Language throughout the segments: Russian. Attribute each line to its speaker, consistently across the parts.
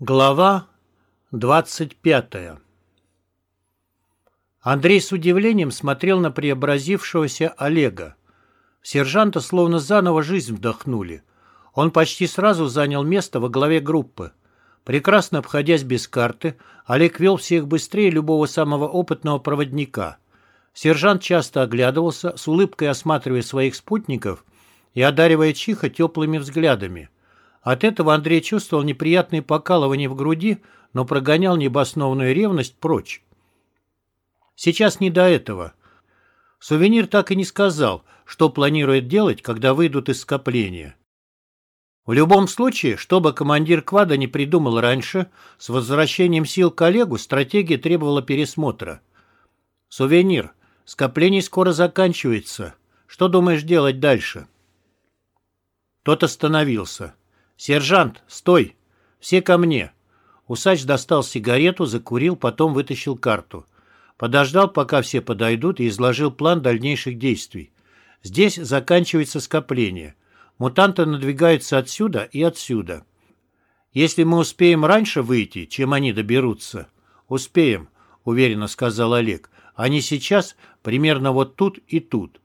Speaker 1: Глава 25 Андрей с удивлением смотрел на преобразившегося Олега. Сержанта словно заново жизнь вдохнули. Он почти сразу занял место во главе группы. Прекрасно обходясь без карты, Олег вел всех быстрее любого самого опытного проводника. Сержант часто оглядывался, с улыбкой осматривая своих спутников и одаривая Чиха теплыми взглядами – от этого Андрей чувствовал неприятные покалывания в груди, но прогонял необоснованную ревность прочь. Сейчас не до этого. Сувенир так и не сказал, что планирует делать, когда выйдут из скопления. В любом случае, что бы командир квада не придумал раньше, с возвращением сил к Олегу стратегия требовала пересмотра. «Сувенир, скопление скоро заканчивается. Что думаешь делать дальше?» Тот остановился. «Сержант, стой! Все ко мне!» Усач достал сигарету, закурил, потом вытащил карту. Подождал, пока все подойдут, и изложил план дальнейших действий. Здесь заканчивается скопление. Мутанты надвигаются отсюда и отсюда. Если мы успеем раньше выйти, чем они доберутся... Успеем, уверенно сказал Олег. Они сейчас примерно вот тут и тут.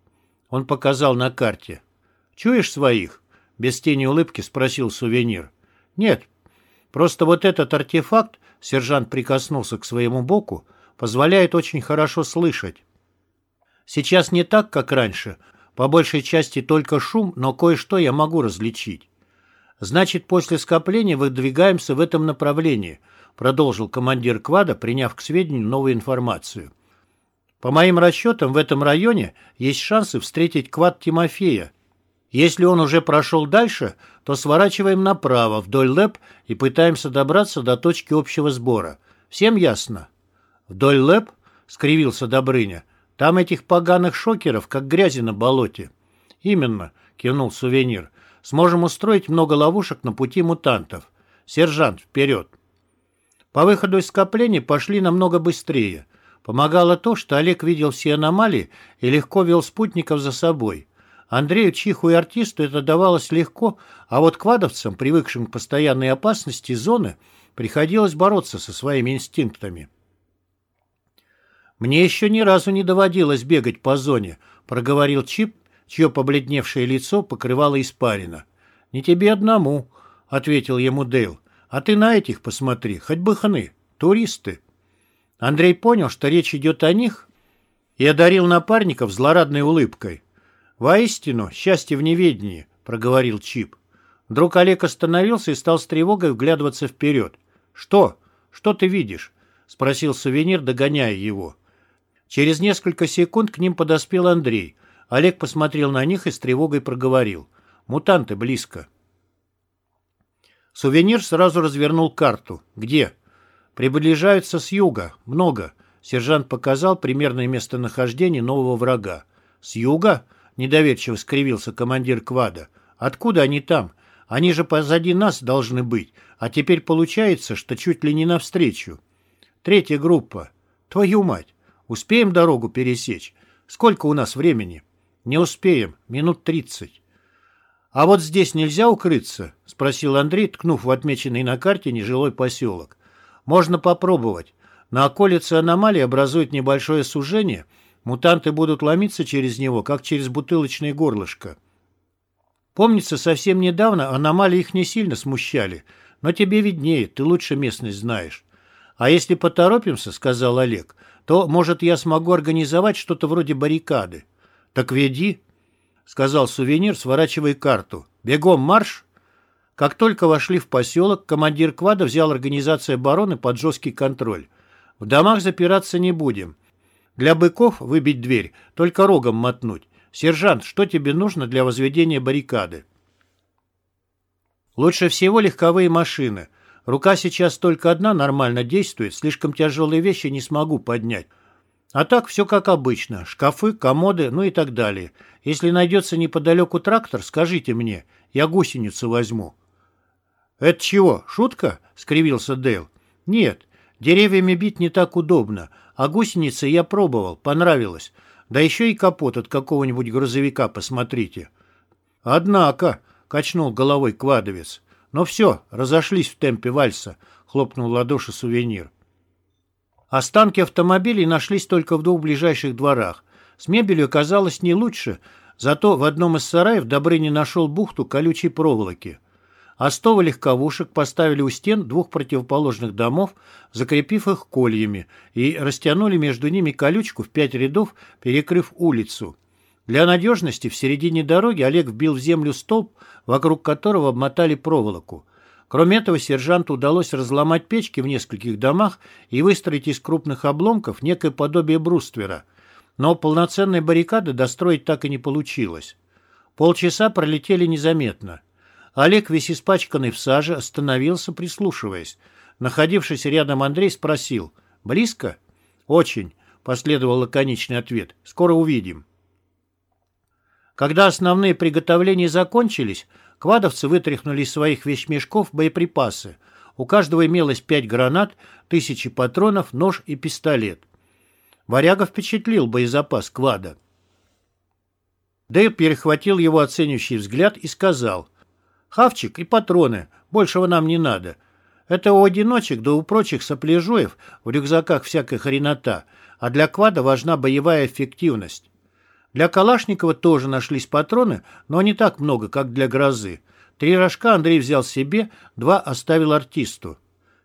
Speaker 1: Он показал на карте. Чуешь своих? Без тени улыбки спросил сувенир. Нет, просто вот этот артефакт, сержант прикоснулся к своему боку, позволяет очень хорошо слышать. Сейчас не так, как раньше. По большей части только шум, но кое-что я могу различить. Значит, после скопления выдвигаемся в этом направлении, продолжил командир квада, приняв к сведению новую информацию. По моим расчетам, в этом районе есть шансы встретить квад Тимофея если он уже прошел дальше, то сворачиваем направо вдоль ЛЭП и пытаемся добраться до точки общего сбора. Всем ясно? Вдоль ЛЭП? скривился Добрыня. Там этих поганых шокеров, как грязи на болоте. Именно, кивнул сувенир. Сможем устроить много ловушек на пути мутантов. Сержант, вперед. По выходу из скопления пошли намного быстрее. Помогало то, что Олег видел все аномалии и легко вел спутников за собой. Андрею Чиху и артисту это давалось легко, а вот квадовцам, привыкшим к постоянной опасности зоны, приходилось бороться со своими инстинктами. «Мне еще ни разу не доводилось бегать по зоне», — проговорил Чип, чье побледневшее лицо покрывало испарина. «Не тебе одному», — ответил ему Дейл. «А ты на этих посмотри, хоть бы хны, туристы». Андрей понял, что речь идет о них, и одарил напарников злорадной улыбкой. «Воистину, счастье в неведении», — проговорил Чип. Вдруг Олег остановился и стал с тревогой вглядываться вперед. «Что? Что ты видишь?» — спросил сувенир, догоняя его. Через несколько секунд к ним подоспел Андрей. Олег посмотрел на них и с тревогой проговорил. «Мутанты близко». Сувенир сразу развернул карту. «Где?» «Приближаются с юга. Много». Сержант показал примерное местонахождение нового врага. «С юга?» Недоверчиво скривился командир квада. Откуда они там? Они же позади нас должны быть. А теперь получается, что чуть ли не навстречу. Третья группа. Твою мать. Успеем дорогу пересечь? Сколько у нас времени? Не успеем. Минут тридцать. «А вот здесь нельзя укрыться?» — спросил Андрей, ткнув в отмеченный на карте нежилой поселок. «Можно попробовать. На околице аномалии образует небольшое сужение — Мутанты будут ломиться через него, как через бутылочное горлышко. Помнится, совсем недавно аномалии их не сильно смущали, но тебе виднее, ты лучше местность знаешь. А если поторопимся, — сказал Олег, — то, может, я смогу организовать что-то вроде баррикады. Так веди, — сказал сувенир, сворачивая карту. Бегом марш! Как только вошли в поселок, командир квада взял организацию обороны под жесткий контроль. В домах запираться не будем. Для быков выбить дверь, только рогом мотнуть. Сержант, что тебе нужно для возведения баррикады? Лучше всего легковые машины. Рука сейчас только одна нормально действует, слишком тяжелые вещи не смогу поднять. А так все как обычно. Шкафы, комоды, ну и так далее. Если найдется неподалеку трактор, скажите мне. Я гусеницу возьму. «Это чего, шутка?» — скривился Дейл. «Нет, деревьями бить не так удобно. А гусеницы я пробовал, понравилось. Да еще и капот от какого-нибудь грузовика посмотрите. Однако, качнул головой квадовец, «Ну все, разошлись в темпе вальса», — хлопнул ладоши сувенир. Останки автомобилей нашлись только в двух ближайших дворах. С мебелью оказалось не лучше, зато в одном из сараев Добрыня нашел бухту колючей проволоки. Остовы легковушек поставили у стен двух противоположных домов, закрепив их кольями, и растянули между ними колючку в пять рядов, перекрыв улицу. Для надежности в середине дороги Олег вбил в землю столб, вокруг которого обмотали проволоку. Кроме этого, сержанту удалось разломать печки в нескольких домах и выстроить из крупных обломков некое подобие бруствера. Но полноценной баррикады достроить так и не получилось. Полчаса пролетели незаметно. Олег, весь испачканный в саже, остановился, прислушиваясь. Находившийся рядом Андрей спросил «Близко?» «Очень», — последовал лаконичный ответ. «Скоро увидим». Когда основные приготовления закончились, квадовцы вытряхнули из своих вещмешков боеприпасы. У каждого имелось пять гранат, тысячи патронов, нож и пистолет. Варяга впечатлил боезапас квада. Дэйв перехватил его оценивающий взгляд и сказал, «Хавчик и патроны, большего нам не надо. Это у одиночек да у прочих сопляжуев в рюкзаках всякая хренота, а для квада важна боевая эффективность. Для Калашникова тоже нашлись патроны, но не так много, как для «Грозы». Три рожка Андрей взял себе, два оставил артисту.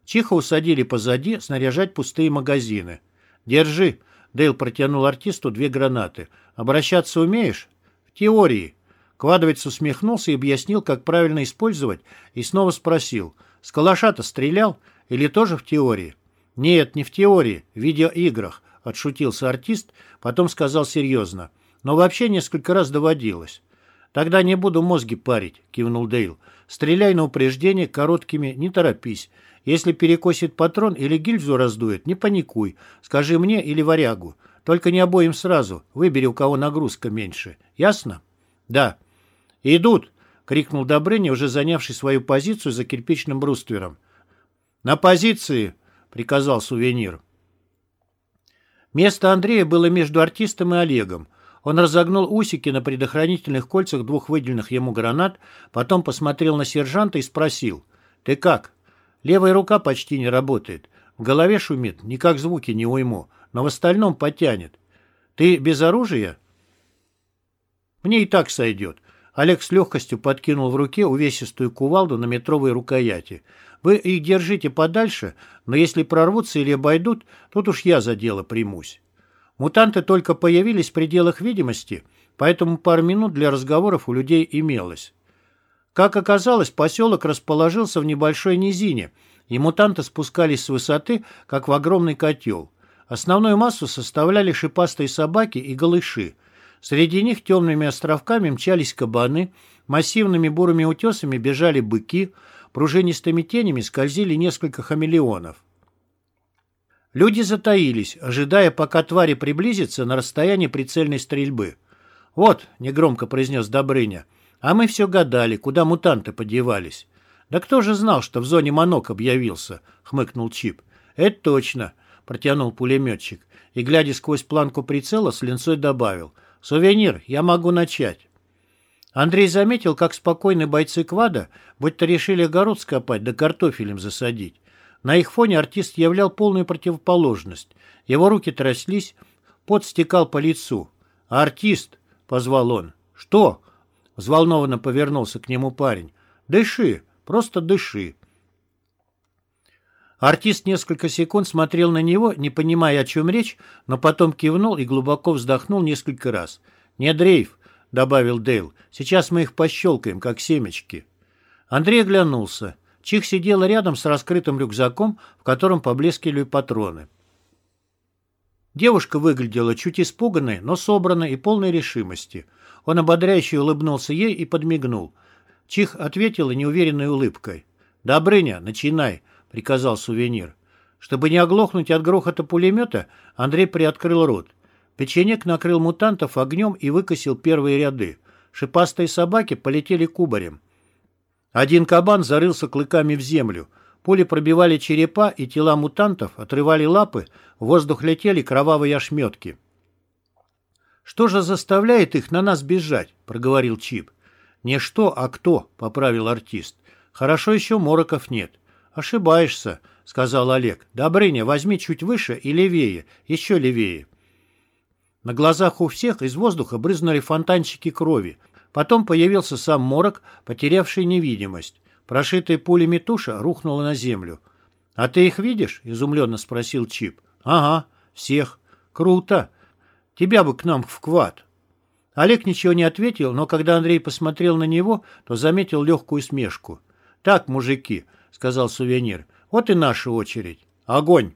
Speaker 1: Чихо усадили позади снаряжать пустые магазины. «Держи», — Дейл протянул артисту две гранаты. «Обращаться умеешь?» «В теории». Квадовец усмехнулся и объяснил, как правильно использовать, и снова спросил, «С калаша-то стрелял? Или тоже в теории?» «Нет, не в теории, в видеоиграх», — отшутился артист, потом сказал серьезно но вообще несколько раз доводилось. «Тогда не буду мозги парить», — кивнул Дейл. «Стреляй на упреждение короткими, не торопись. Если перекосит патрон или гильзу раздует, не паникуй. Скажи мне или варягу. Только не обоим сразу. Выбери, у кого нагрузка меньше. Ясно?» «Да». «Идут!» — крикнул Добрыня, уже занявший свою позицию за кирпичным бруствером. «На позиции!» — приказал сувенир. Место Андрея было между артистом и Олегом. Он разогнул усики на предохранительных кольцах двух выделенных ему гранат, потом посмотрел на сержанта и спросил. «Ты как?» «Левая рука почти не работает. В голове шумит, никак звуки не уйму, но в остальном потянет. Ты без оружия?» «Мне и так сойдет». Олег с легкостью подкинул в руке увесистую кувалду на метровой рукояти. «Вы их держите подальше, но если прорвутся или обойдут, тут уж я за дело примусь». Мутанты только появились в пределах видимости, поэтому пару минут для разговоров у людей имелось. Как оказалось, поселок расположился в небольшой низине, и мутанты спускались с высоты, как в огромный котел. Основную массу составляли шипастые собаки и голыши. Среди них темными островками мчались кабаны, массивными бурыми утесами бежали быки, пружинистыми тенями скользили несколько хамелеонов. Люди затаились, ожидая, пока твари приблизятся на расстояние прицельной стрельбы. «Вот», — негромко произнес Добрыня, — «а мы все гадали, куда мутанты подевались». «Да кто же знал, что в зоне Манок объявился?» — хмыкнул Чип. «Это точно», — протянул пулеметчик и, глядя сквозь планку прицела, с линцой добавил. «Сувенир, я могу начать». Андрей заметил, как спокойно бойцы квада, будто решили огород скопать да картофелем засадить. На их фоне артист являл полную противоположность. Его руки тряслись, пот стекал по лицу. «Артист!» — позвал он. «Что?» — взволнованно повернулся к нему парень. «Дыши, просто дыши». Артист несколько секунд смотрел на него, не понимая, о чем речь, но потом кивнул и глубоко вздохнул несколько раз. «Не дрейф», — добавил Дейл, — «сейчас мы их пощелкаем, как семечки». Андрей оглянулся. Чих сидела рядом с раскрытым рюкзаком, в котором поблескивали патроны. Девушка выглядела чуть испуганной, но собранной и полной решимости. Он ободряюще улыбнулся ей и подмигнул. Чих ответила неуверенной улыбкой. «Добрыня, начинай», — приказал сувенир. Чтобы не оглохнуть от грохота пулемета, Андрей приоткрыл рот. Печенек накрыл мутантов огнем и выкосил первые ряды. Шипастые собаки полетели кубарем. Один кабан зарылся клыками в землю. Пули пробивали черепа, и тела мутантов отрывали лапы, в воздух летели кровавые ошметки. «Что же заставляет их на нас бежать?» — проговорил Чип. «Не что, а кто», — поправил артист. Хорошо еще мороков нет. Ошибаешься, сказал Олег. Добрыня, возьми чуть выше и левее, еще левее. На глазах у всех из воздуха брызнули фонтанчики крови. Потом появился сам морок, потерявший невидимость. Прошитая пулями туша рухнула на землю. «А ты их видишь?» — изумленно спросил Чип. «Ага, всех. Круто. Тебя бы к нам в квад». Олег ничего не ответил, но когда Андрей посмотрел на него, то заметил легкую смешку. «Так, мужики», — сказал сувенир, — «вот и наша очередь. Огонь!»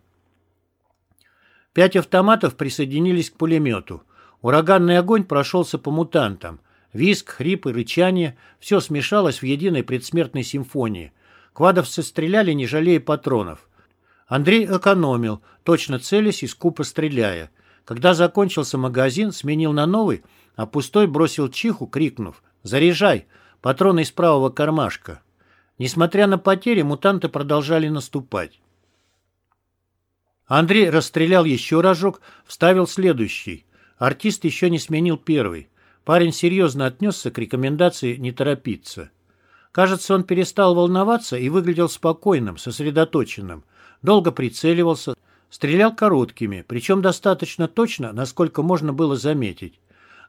Speaker 1: Пять автоматов присоединились к пулемету. Ураганный огонь прошелся по мутантам. Виск, хрип и рычание — все смешалось в единой предсмертной симфонии. Квадовцы стреляли, не жалея патронов. Андрей экономил, точно целясь и скупо стреляя. Когда закончился магазин, сменил на новый — а пустой бросил чиху, крикнув «Заряжай! Патроны из правого кармашка!». Несмотря на потери, мутанты продолжали наступать. Андрей расстрелял еще рожок, вставил следующий. Артист еще не сменил первый. Парень серьезно отнесся к рекомендации не торопиться. Кажется, он перестал волноваться и выглядел спокойным, сосредоточенным. Долго прицеливался, стрелял короткими, причем достаточно точно, насколько можно было заметить.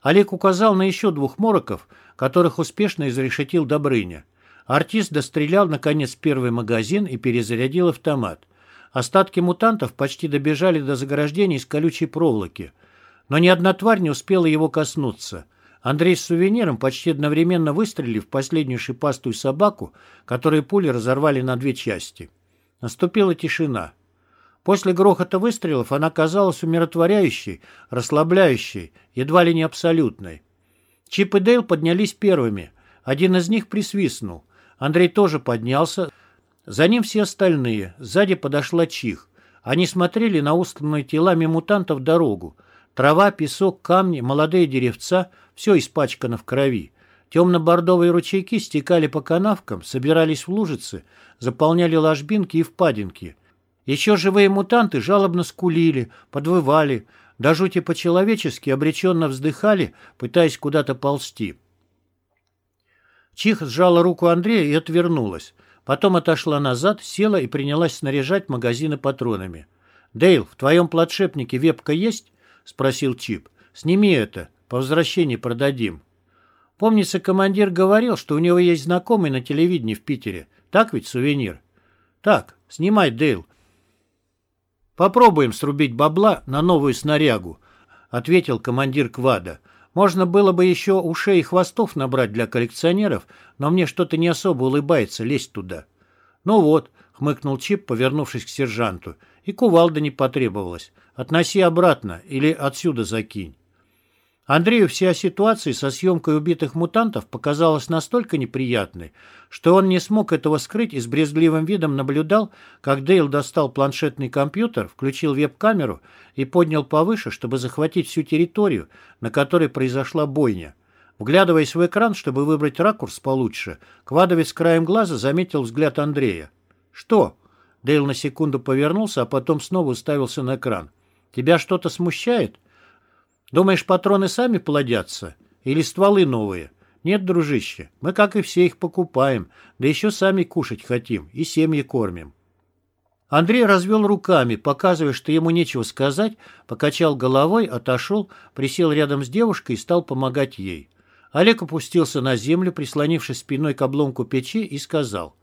Speaker 1: Олег указал на еще двух мороков, которых успешно изрешетил Добрыня. Артист дострелял, наконец, первый магазин и перезарядил автомат. Остатки мутантов почти добежали до заграждений из колючей проволоки. Но ни одна тварь не успела его коснуться. Андрей с сувениром, почти одновременно выстрелив в последнюю шипастую собаку, которую пули разорвали на две части. Наступила тишина. После грохота выстрелов она казалась умиротворяющей, расслабляющей, едва ли не абсолютной. Чип и Дейл поднялись первыми. Один из них присвистнул. Андрей тоже поднялся. За ним все остальные. Сзади подошла Чих. Они смотрели на устланную телами мутантов дорогу. Трава, песок, камни, молодые деревца — все испачкано в крови. Темно-бордовые ручейки стекали по канавкам, собирались в лужицы, заполняли ложбинки и впадинки — еще живые мутанты жалобно скулили, подвывали, до жути по-человечески обреченно вздыхали, пытаясь куда-то ползти. Чих сжала руку Андрея и отвернулась. Потом отошла назад, села и принялась снаряжать магазины патронами. «Дейл, в твоем платшепнике вебка есть?» — спросил Чип. «Сними это, по возвращении продадим». Помнится, командир говорил, что у него есть знакомый на телевидении в Питере. Так ведь сувенир? Так, снимай, Дейл. «Попробуем срубить бабла на новую снарягу», — ответил командир квада. «Можно было бы еще ушей и хвостов набрать для коллекционеров, но мне что-то не особо улыбается лезть туда». «Ну вот», — хмыкнул Чип, повернувшись к сержанту, — «и кувалда не потребовалась. Относи обратно или отсюда закинь». Андрею вся ситуация со съемкой убитых мутантов показалась настолько неприятной, что он не смог этого скрыть и с брезгливым видом наблюдал, как Дейл достал планшетный компьютер, включил веб-камеру и поднял повыше, чтобы захватить всю территорию, на которой произошла бойня. Вглядываясь в экран, чтобы выбрать ракурс получше, Квадовец краем глаза заметил взгляд Андрея. «Что?» Дейл на секунду повернулся, а потом снова уставился на экран. «Тебя что-то смущает?» Думаешь, патроны сами плодятся? Или стволы новые? Нет, дружище, мы, как и все, их покупаем, да еще сами кушать хотим и семьи кормим. Андрей развел руками, показывая, что ему нечего сказать, покачал головой, отошел, присел рядом с девушкой и стал помогать ей. Олег опустился на землю, прислонившись спиной к обломку печи, и сказал,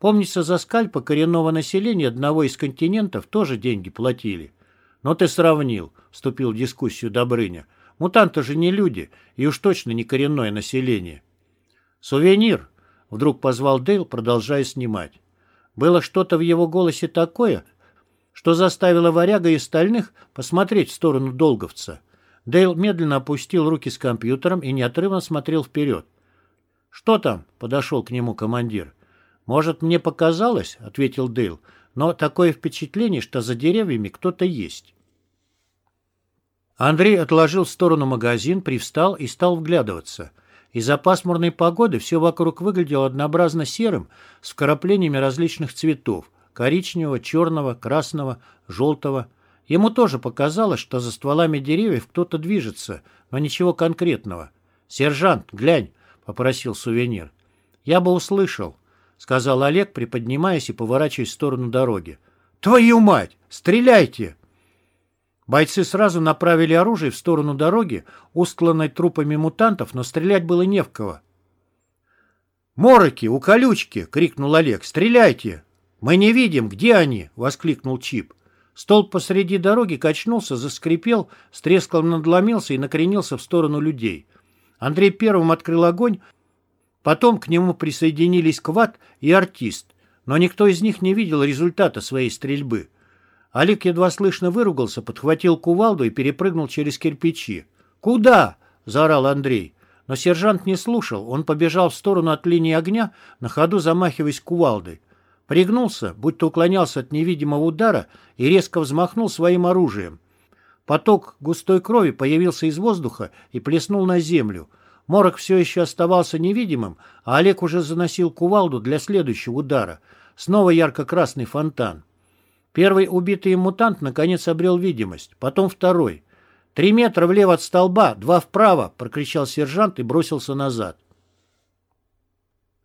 Speaker 1: «Помнится, за скальпа коренного населения одного из континентов тоже деньги платили. «Но ты сравнил», — вступил в дискуссию Добрыня. «Мутанты же не люди, и уж точно не коренное население». «Сувенир», — вдруг позвал Дейл, продолжая снимать. Было что-то в его голосе такое, что заставило варяга и остальных посмотреть в сторону долговца. Дейл медленно опустил руки с компьютером и неотрывно смотрел вперед. «Что там?» — подошел к нему командир. «Может, мне показалось?» — ответил Дейл но такое впечатление, что за деревьями кто-то есть. Андрей отложил в сторону магазин, привстал и стал вглядываться. Из-за пасмурной погоды все вокруг выглядело однообразно серым, с вкраплениями различных цветов – коричневого, черного, красного, желтого. Ему тоже показалось, что за стволами деревьев кто-то движется, но ничего конкретного. «Сержант, глянь!» – попросил сувенир. «Я бы услышал», сказал Олег, приподнимаясь и поворачиваясь в сторону дороги. «Твою мать! Стреляйте!» Бойцы сразу направили оружие в сторону дороги, устланной трупами мутантов, но стрелять было не в кого. «Мороки, у колючки!» — крикнул Олег. «Стреляйте!» «Мы не видим, где они?» — воскликнул Чип. Столб посреди дороги качнулся, заскрипел, с треском надломился и накренился в сторону людей. Андрей первым открыл огонь, потом к нему присоединились Кват и артист, но никто из них не видел результата своей стрельбы. Олег едва слышно выругался, подхватил кувалду и перепрыгнул через кирпичи. «Куда?» — заорал Андрей. Но сержант не слушал, он побежал в сторону от линии огня, на ходу замахиваясь кувалдой. Пригнулся, будто уклонялся от невидимого удара и резко взмахнул своим оружием. Поток густой крови появился из воздуха и плеснул на землю. Морок все еще оставался невидимым, а Олег уже заносил кувалду для следующего удара. Снова ярко-красный фонтан. Первый убитый мутант наконец обрел видимость, потом второй. «Три метра влево от столба, два вправо!» — прокричал сержант и бросился назад.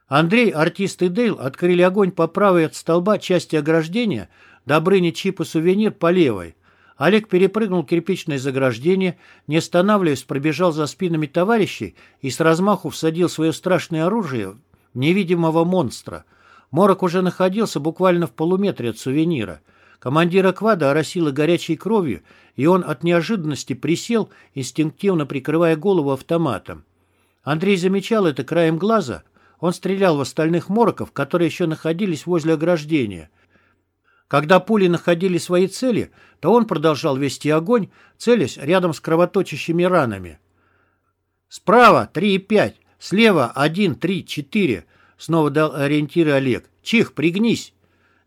Speaker 1: Андрей, артист и Дейл открыли огонь по правой от столба части ограждения, Добрыня, Чип и Сувенир по левой. Олег перепрыгнул кирпичное заграждение, не останавливаясь, пробежал за спинами товарищей и с размаху всадил свое страшное оружие в невидимого монстра. Морок уже находился буквально в полуметре от сувенира. Командира квада оросило горячей кровью, и он от неожиданности присел, инстинктивно прикрывая голову автоматом. Андрей замечал это краем глаза — он стрелял в остальных мороков, которые еще находились возле ограждения. Когда пули находили свои цели, то он продолжал вести огонь, целясь рядом с кровоточащими ранами. «Справа три и пять, слева один, три, четыре», — снова дал ориентиры Олег. «Чих, пригнись!»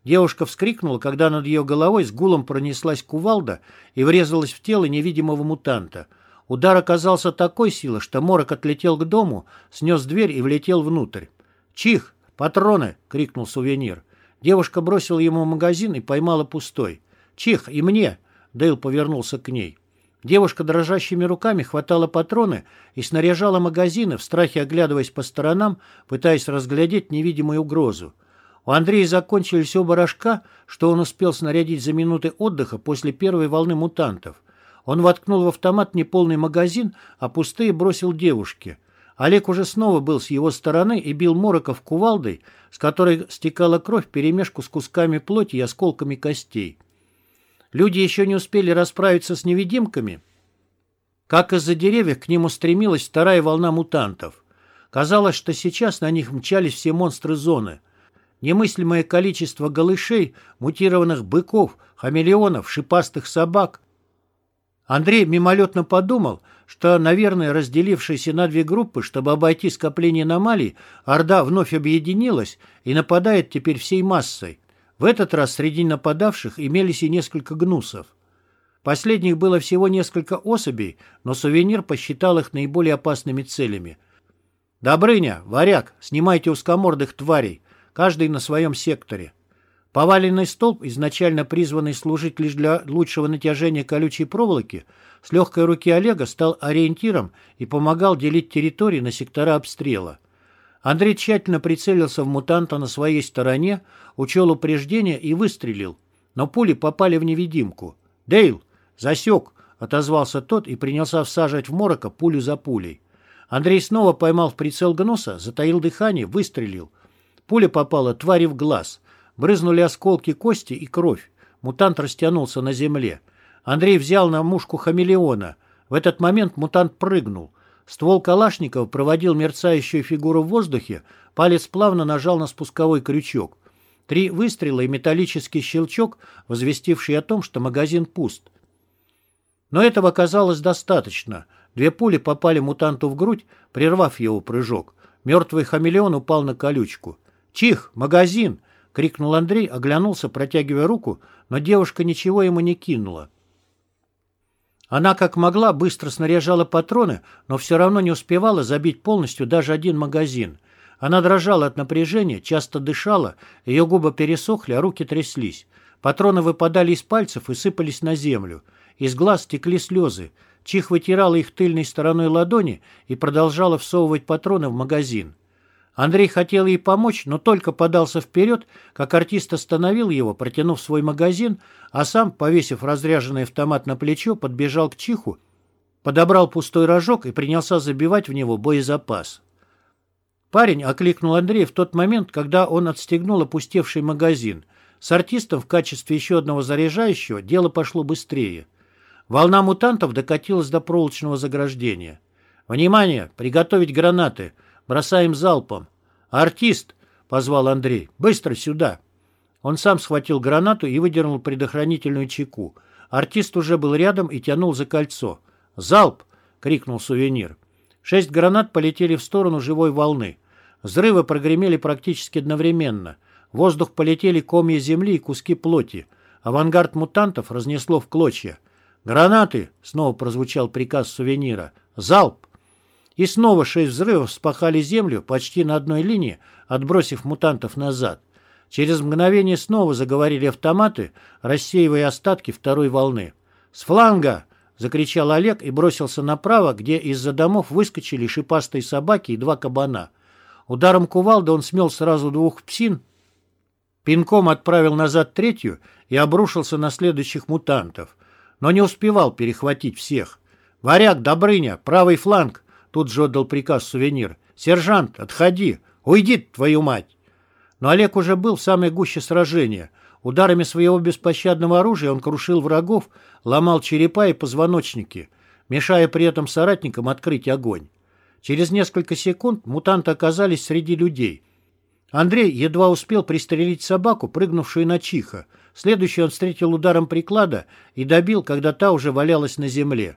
Speaker 1: Девушка вскрикнула, когда над ее головой с гулом пронеслась кувалда и врезалась в тело невидимого мутанта — Удар оказался такой силы, что морок отлетел к дому, снес дверь и влетел внутрь. «Чих! Патроны!» — крикнул сувенир. Девушка бросила ему магазин и поймала пустой. «Чих! И мне!» — Дейл повернулся к ней. Девушка дрожащими руками хватала патроны и снаряжала магазины, в страхе оглядываясь по сторонам, пытаясь разглядеть невидимую угрозу. У Андрея закончились оба рожка, что он успел снарядить за минуты отдыха после первой волны мутантов — он воткнул в автомат не полный магазин, а пустые бросил девушке. Олег уже снова был с его стороны и бил Мороков кувалдой, с которой стекала кровь перемешку с кусками плоти и осколками костей. Люди еще не успели расправиться с невидимками, как из-за деревьев к ним устремилась вторая волна мутантов. Казалось, что сейчас на них мчались все монстры зоны. Немыслимое количество голышей, мутированных быков, хамелеонов, шипастых собак, Андрей мимолетно подумал, что, наверное, разделившаяся на две группы, чтобы обойти скопление аномалий, Орда вновь объединилась и нападает теперь всей массой. В этот раз среди нападавших имелись и несколько гнусов. Последних было всего несколько особей, но сувенир посчитал их наиболее опасными целями. «Добрыня, варяг, снимайте узкомордых тварей, каждый на своем секторе». Поваленный столб, изначально призванный служить лишь для лучшего натяжения колючей проволоки, с легкой руки Олега стал ориентиром и помогал делить территории на сектора обстрела. Андрей тщательно прицелился в мутанта на своей стороне, учел упреждение и выстрелил, но пули попали в невидимку. «Дейл! Засек!» — отозвался тот и принялся всаживать в морока пулю за пулей. Андрей снова поймал в прицел гноса, затаил дыхание, выстрелил. Пуля попала твари в глаз — Брызнули осколки кости и кровь. Мутант растянулся на земле. Андрей взял на мушку хамелеона. В этот момент мутант прыгнул. Ствол Калашникова проводил мерцающую фигуру в воздухе, палец плавно нажал на спусковой крючок. Три выстрела и металлический щелчок, возвестивший о том, что магазин пуст. Но этого оказалось достаточно. Две пули попали мутанту в грудь, прервав его прыжок. Мертвый хамелеон упал на колючку. «Чих! Магазин!» — крикнул Андрей, оглянулся, протягивая руку, но девушка ничего ему не кинула. Она, как могла, быстро снаряжала патроны, но все равно не успевала забить полностью даже один магазин. Она дрожала от напряжения, часто дышала, ее губы пересохли, а руки тряслись. Патроны выпадали из пальцев и сыпались на землю. Из глаз текли слезы. Чих вытирала их тыльной стороной ладони и продолжала всовывать патроны в магазин. Андрей хотел ей помочь, но только подался вперед, как артист остановил его, протянув свой магазин, а сам, повесив разряженный автомат на плечо, подбежал к Чиху, подобрал пустой рожок и принялся забивать в него боезапас. Парень окликнул Андрея в тот момент, когда он отстегнул опустевший магазин. С артистом в качестве еще одного заряжающего дело пошло быстрее. Волна мутантов докатилась до проволочного заграждения. «Внимание! Приготовить гранаты! Бросаем залпом!» «Артист!» — позвал Андрей. «Быстро сюда!» Он сам схватил гранату и выдернул предохранительную чеку. Артист уже был рядом и тянул за кольцо. «Залп!» — крикнул сувенир. Шесть гранат полетели в сторону живой волны. Взрывы прогремели практически одновременно. В воздух полетели комья земли и куски плоти. Авангард мутантов разнесло в клочья. «Гранаты!» — снова прозвучал приказ сувенира. «Залп!» И снова шесть взрывов спахали землю почти на одной линии, отбросив мутантов назад. Через мгновение снова заговорили автоматы, рассеивая остатки второй волны. «С фланга!» — закричал Олег и бросился направо, где из-за домов выскочили шипастые собаки и два кабана. Ударом кувалды он смел сразу двух псин, пинком отправил назад третью и обрушился на следующих мутантов. Но не успевал перехватить всех. «Варяг, Добрыня, правый фланг!» Тут же отдал приказ сувенир. «Сержант, отходи! Уйди, твою мать!» Но Олег уже был в самой гуще сражения. Ударами своего беспощадного оружия он крушил врагов, ломал черепа и позвоночники, мешая при этом соратникам открыть огонь. Через несколько секунд мутанты оказались среди людей. Андрей едва успел пристрелить собаку, прыгнувшую на чиха. Следующий он встретил ударом приклада и добил, когда та уже валялась на земле.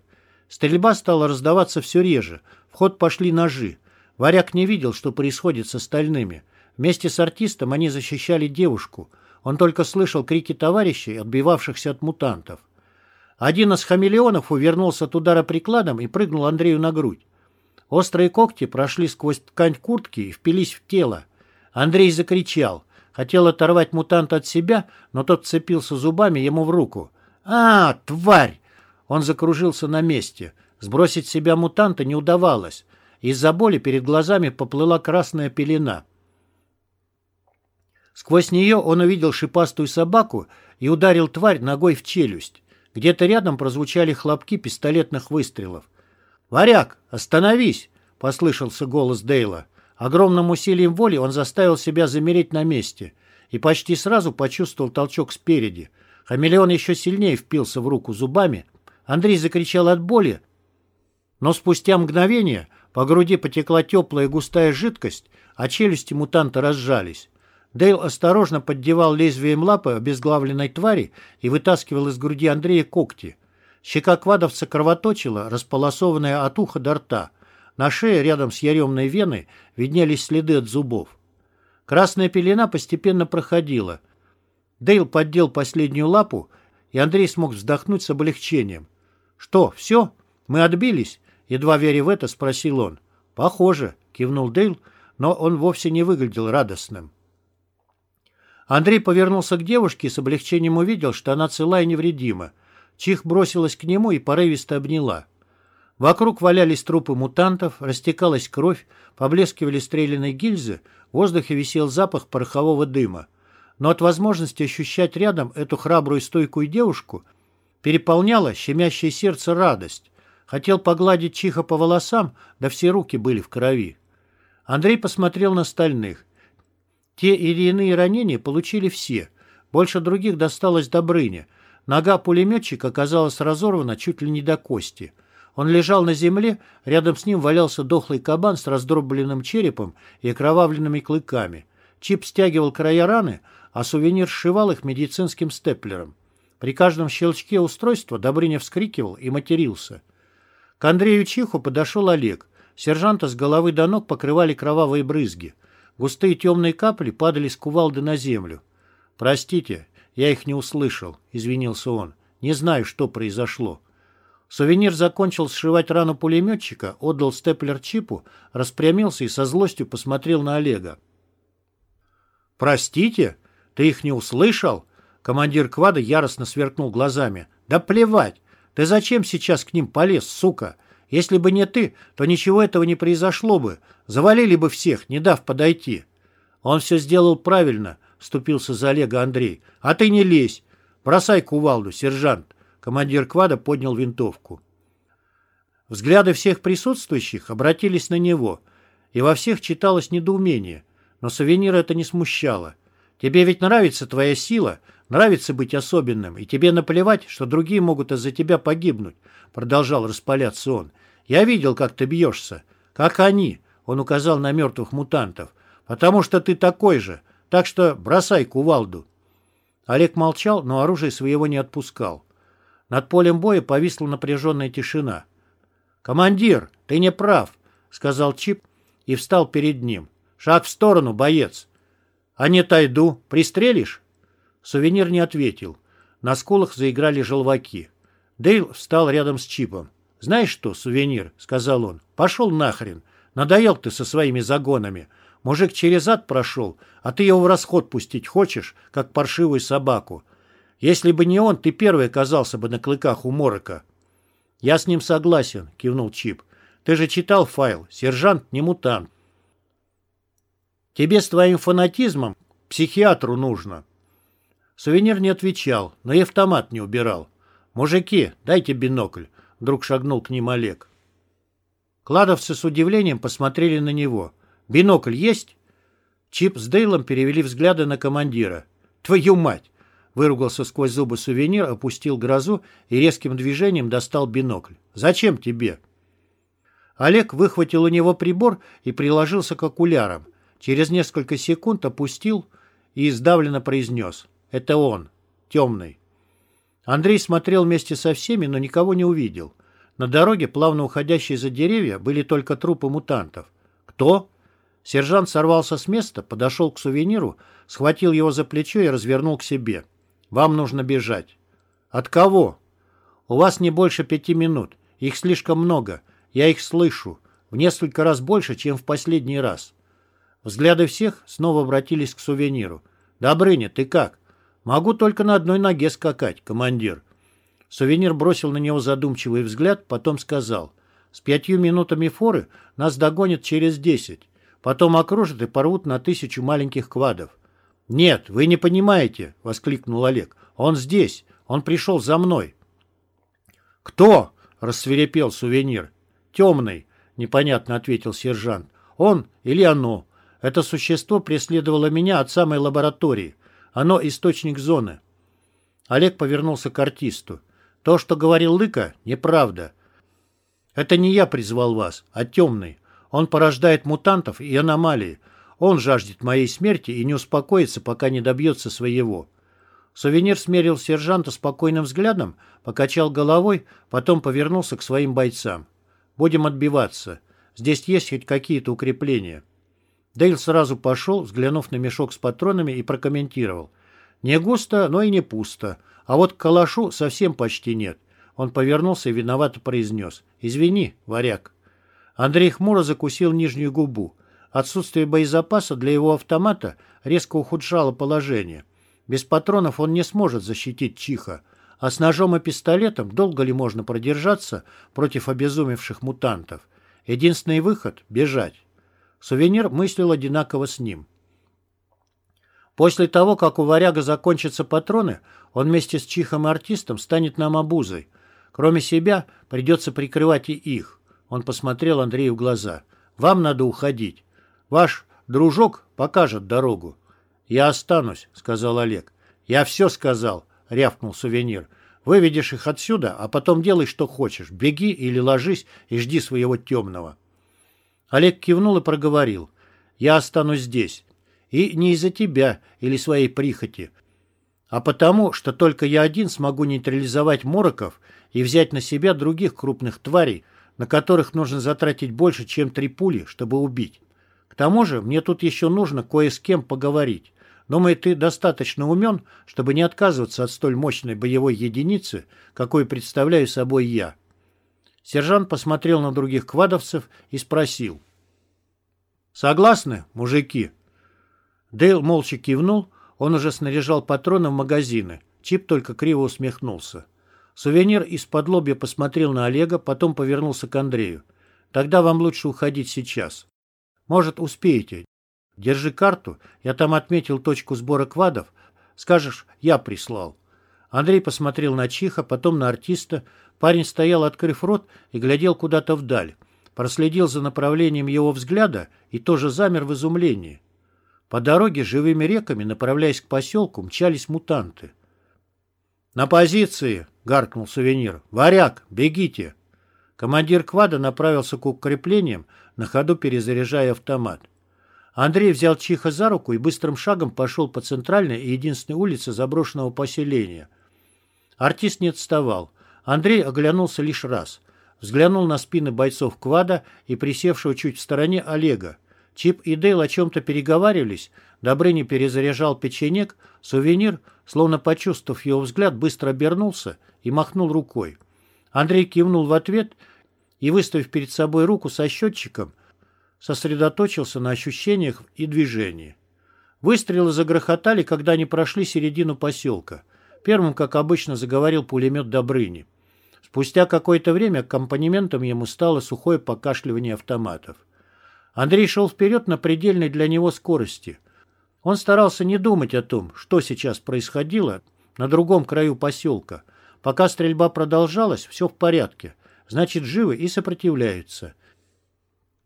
Speaker 1: Стрельба стала раздаваться все реже. В ход пошли ножи. Варяг не видел, что происходит с остальными. Вместе с артистом они защищали девушку. Он только слышал крики товарищей, отбивавшихся от мутантов. Один из хамелеонов увернулся от удара прикладом и прыгнул Андрею на грудь. Острые когти прошли сквозь ткань куртки и впились в тело. Андрей закричал. Хотел оторвать мутанта от себя, но тот цепился зубами ему в руку. «А, тварь!» Он закружился на месте. Сбросить себя мутанта не удавалось. Из-за боли перед глазами поплыла красная пелена. Сквозь нее он увидел шипастую собаку и ударил тварь ногой в челюсть. Где-то рядом прозвучали хлопки пистолетных выстрелов. «Варяг, остановись!» — послышался голос Дейла. Огромным усилием воли он заставил себя замереть на месте и почти сразу почувствовал толчок спереди. Хамелеон еще сильнее впился в руку зубами. Андрей закричал от боли, но спустя мгновение по груди потекла теплая густая жидкость, а челюсти мутанта разжались. Дейл осторожно поддевал лезвием лапы обезглавленной твари и вытаскивал из груди Андрея когти. Щека квадовца кровоточила, располосованная от уха до рта. На шее, рядом с яремной веной, виднелись следы от зубов. Красная пелена постепенно проходила. Дейл поддел последнюю лапу, и Андрей смог вздохнуть с облегчением. «Что, все? Мы отбились?» Едва веря в это, спросил он. «Похоже», — кивнул Дейл, но он вовсе не выглядел радостным. Андрей повернулся к девушке и с облегчением увидел, что она цела и невредима. Чих бросилась к нему и порывисто обняла. Вокруг валялись трупы мутантов, растекалась кровь, поблескивали стрелянные гильзы, в воздухе висел запах порохового дыма. Но от возможности ощущать рядом эту храбрую стойкую девушку переполняла щемящее сердце радость. Хотел погладить Чиха по волосам, да все руки были в крови. Андрей посмотрел на остальных. Те или иные ранения получили все. Больше других досталось Добрыне — Нога пулеметчика оказалась разорвана чуть ли не до кости. Он лежал на земле, рядом с ним валялся дохлый кабан с раздробленным черепом и окровавленными клыками. Чип стягивал края раны, а сувенир сшивал их медицинским степлером. При каждом щелчке устройства Добрыня вскрикивал и матерился. К Андрею Чиху подошел Олег. Сержанта с головы до ног покрывали кровавые брызги. Густые темные капли падали с кувалды на землю. «Простите, я их не услышал, извинился он. Не знаю, что произошло. Сувенир закончил сшивать рану пулеметчика, отдал степлер чипу, распрямился и со злостью посмотрел на Олега. «Простите? Ты их не услышал?» Командир квада яростно сверкнул глазами. «Да плевать! Ты зачем сейчас к ним полез, сука? Если бы не ты, то ничего этого не произошло бы. Завалили бы всех, не дав подойти. Он все сделал правильно, вступился за Олега Андрей. А ты не лезь. Бросай кувалду, сержант. Командир квада поднял винтовку. Взгляды всех присутствующих обратились на него, и во всех читалось недоумение. Но сувенир это не смущало. Тебе ведь нравится твоя сила, нравится быть особенным, и тебе наплевать, что другие могут из-за тебя погибнуть, продолжал распаляться он. Я видел, как ты бьешься. Как они, он указал на мертвых мутантов. Потому что ты такой же, так что бросай кувалду. Олег молчал, но оружие своего не отпускал. Над полем боя повисла напряженная тишина. «Командир, ты не прав», — сказал Чип и встал перед ним. «Шаг в сторону, боец». «А не тайду, пристрелишь?» Сувенир не ответил. На скулах заиграли желваки. Дейл встал рядом с Чипом. «Знаешь что, сувенир?» — сказал он. «Пошел нахрен. Надоел ты со своими загонами. Мужик через ад прошел, а ты его в расход пустить хочешь, как паршивую собаку. Если бы не он, ты первый оказался бы на клыках у Морока». «Я с ним согласен», — кивнул Чип. «Ты же читал файл. Сержант не мутант. Тебе с твоим фанатизмом психиатру нужно». Сувенир не отвечал, но и автомат не убирал. «Мужики, дайте бинокль», — вдруг шагнул к ним Олег. Кладовцы с удивлением посмотрели на него. «Бинокль есть?» Чип с Дейлом перевели взгляды на командира. «Твою мать!» Выругался сквозь зубы сувенир, опустил грозу и резким движением достал бинокль. «Зачем тебе?» Олег выхватил у него прибор и приложился к окулярам. Через несколько секунд опустил и издавленно произнес. «Это он. Темный». Андрей смотрел вместе со всеми, но никого не увидел. На дороге, плавно уходящей за деревья, были только трупы мутантов. «Кто?» Сержант сорвался с места, подошел к сувениру, схватил его за плечо и развернул к себе. «Вам нужно бежать». «От кого?» «У вас не больше пяти минут. Их слишком много. Я их слышу. В несколько раз больше, чем в последний раз». Взгляды всех снова обратились к сувениру. «Добрыня, ты как?» «Могу только на одной ноге скакать, командир». Сувенир бросил на него задумчивый взгляд, потом сказал. «С пятью минутами форы нас догонят через десять. Потом окружат и порвут на тысячу маленьких квадов». «Нет, вы не понимаете», — воскликнул Олег. «Он здесь. Он пришел за мной». «Кто?» — рассверепел сувенир. «Темный», — непонятно ответил сержант. «Он или оно. Это существо преследовало меня от самой лаборатории. Оно источник зоны». Олег повернулся к артисту. То, что говорил Лыка, неправда. Это не я призвал вас, а темный. Он порождает мутантов и аномалии. Он жаждет моей смерти и не успокоится, пока не добьется своего. Сувенир смерил сержанта спокойным взглядом, покачал головой, потом повернулся к своим бойцам. «Будем отбиваться. Здесь есть хоть какие-то укрепления». Дейл сразу пошел, взглянув на мешок с патронами, и прокомментировал. «Не густо, но и не пусто. А вот к калашу совсем почти нет. Он повернулся и виновато произнес. «Извини, варяг». Андрей хмуро закусил нижнюю губу. Отсутствие боезапаса для его автомата резко ухудшало положение. Без патронов он не сможет защитить Чиха. А с ножом и пистолетом долго ли можно продержаться против обезумевших мутантов? Единственный выход — бежать. Сувенир мыслил одинаково с ним. После того, как у варяга закончатся патроны, он вместе с чихом и артистом станет нам обузой. Кроме себя, придется прикрывать и их. Он посмотрел Андрею в глаза. Вам надо уходить. Ваш дружок покажет дорогу. Я останусь, сказал Олег. Я все сказал, рявкнул сувенир. Выведешь их отсюда, а потом делай, что хочешь. Беги или ложись и жди своего темного. Олег кивнул и проговорил. Я останусь здесь. И не из-за тебя или своей прихоти, а потому, что только я один смогу нейтрализовать мороков и взять на себя других крупных тварей, на которых нужно затратить больше, чем три пули, чтобы убить. К тому же мне тут еще нужно кое с кем поговорить. Думаю, ты достаточно умен, чтобы не отказываться от столь мощной боевой единицы, какой представляю собой я. Сержант посмотрел на других квадовцев и спросил. «Согласны, мужики?» Дейл молча кивнул, он уже снаряжал патроны в магазины. Чип только криво усмехнулся. Сувенир из-под лобья посмотрел на Олега, потом повернулся к Андрею. «Тогда вам лучше уходить сейчас. Может, успеете. Держи карту, я там отметил точку сбора квадов. Скажешь, я прислал». Андрей посмотрел на Чиха, потом на артиста. Парень стоял, открыв рот, и глядел куда-то вдаль. Проследил за направлением его взгляда и тоже замер в изумлении. По дороге живыми реками, направляясь к поселку, мчались мутанты. «На позиции!» — гаркнул сувенир. «Варяг, бегите!» Командир квада направился к укреплениям, на ходу перезаряжая автомат. Андрей взял Чиха за руку и быстрым шагом пошел по центральной и единственной улице заброшенного поселения. Артист не отставал. Андрей оглянулся лишь раз. Взглянул на спины бойцов квада и присевшего чуть в стороне Олега. Чип и Дейл о чем-то переговаривались, Добрыня перезаряжал печенек, сувенир, словно почувствовав его взгляд, быстро обернулся и махнул рукой. Андрей кивнул в ответ и, выставив перед собой руку со счетчиком, сосредоточился на ощущениях и движении. Выстрелы загрохотали, когда они прошли середину поселка. Первым, как обычно, заговорил пулемет Добрыни. Спустя какое-то время аккомпанементом ему стало сухое покашливание автоматов. Андрей шел вперед на предельной для него скорости. Он старался не думать о том, что сейчас происходило на другом краю поселка. Пока стрельба продолжалась, все в порядке. Значит, живы и сопротивляются.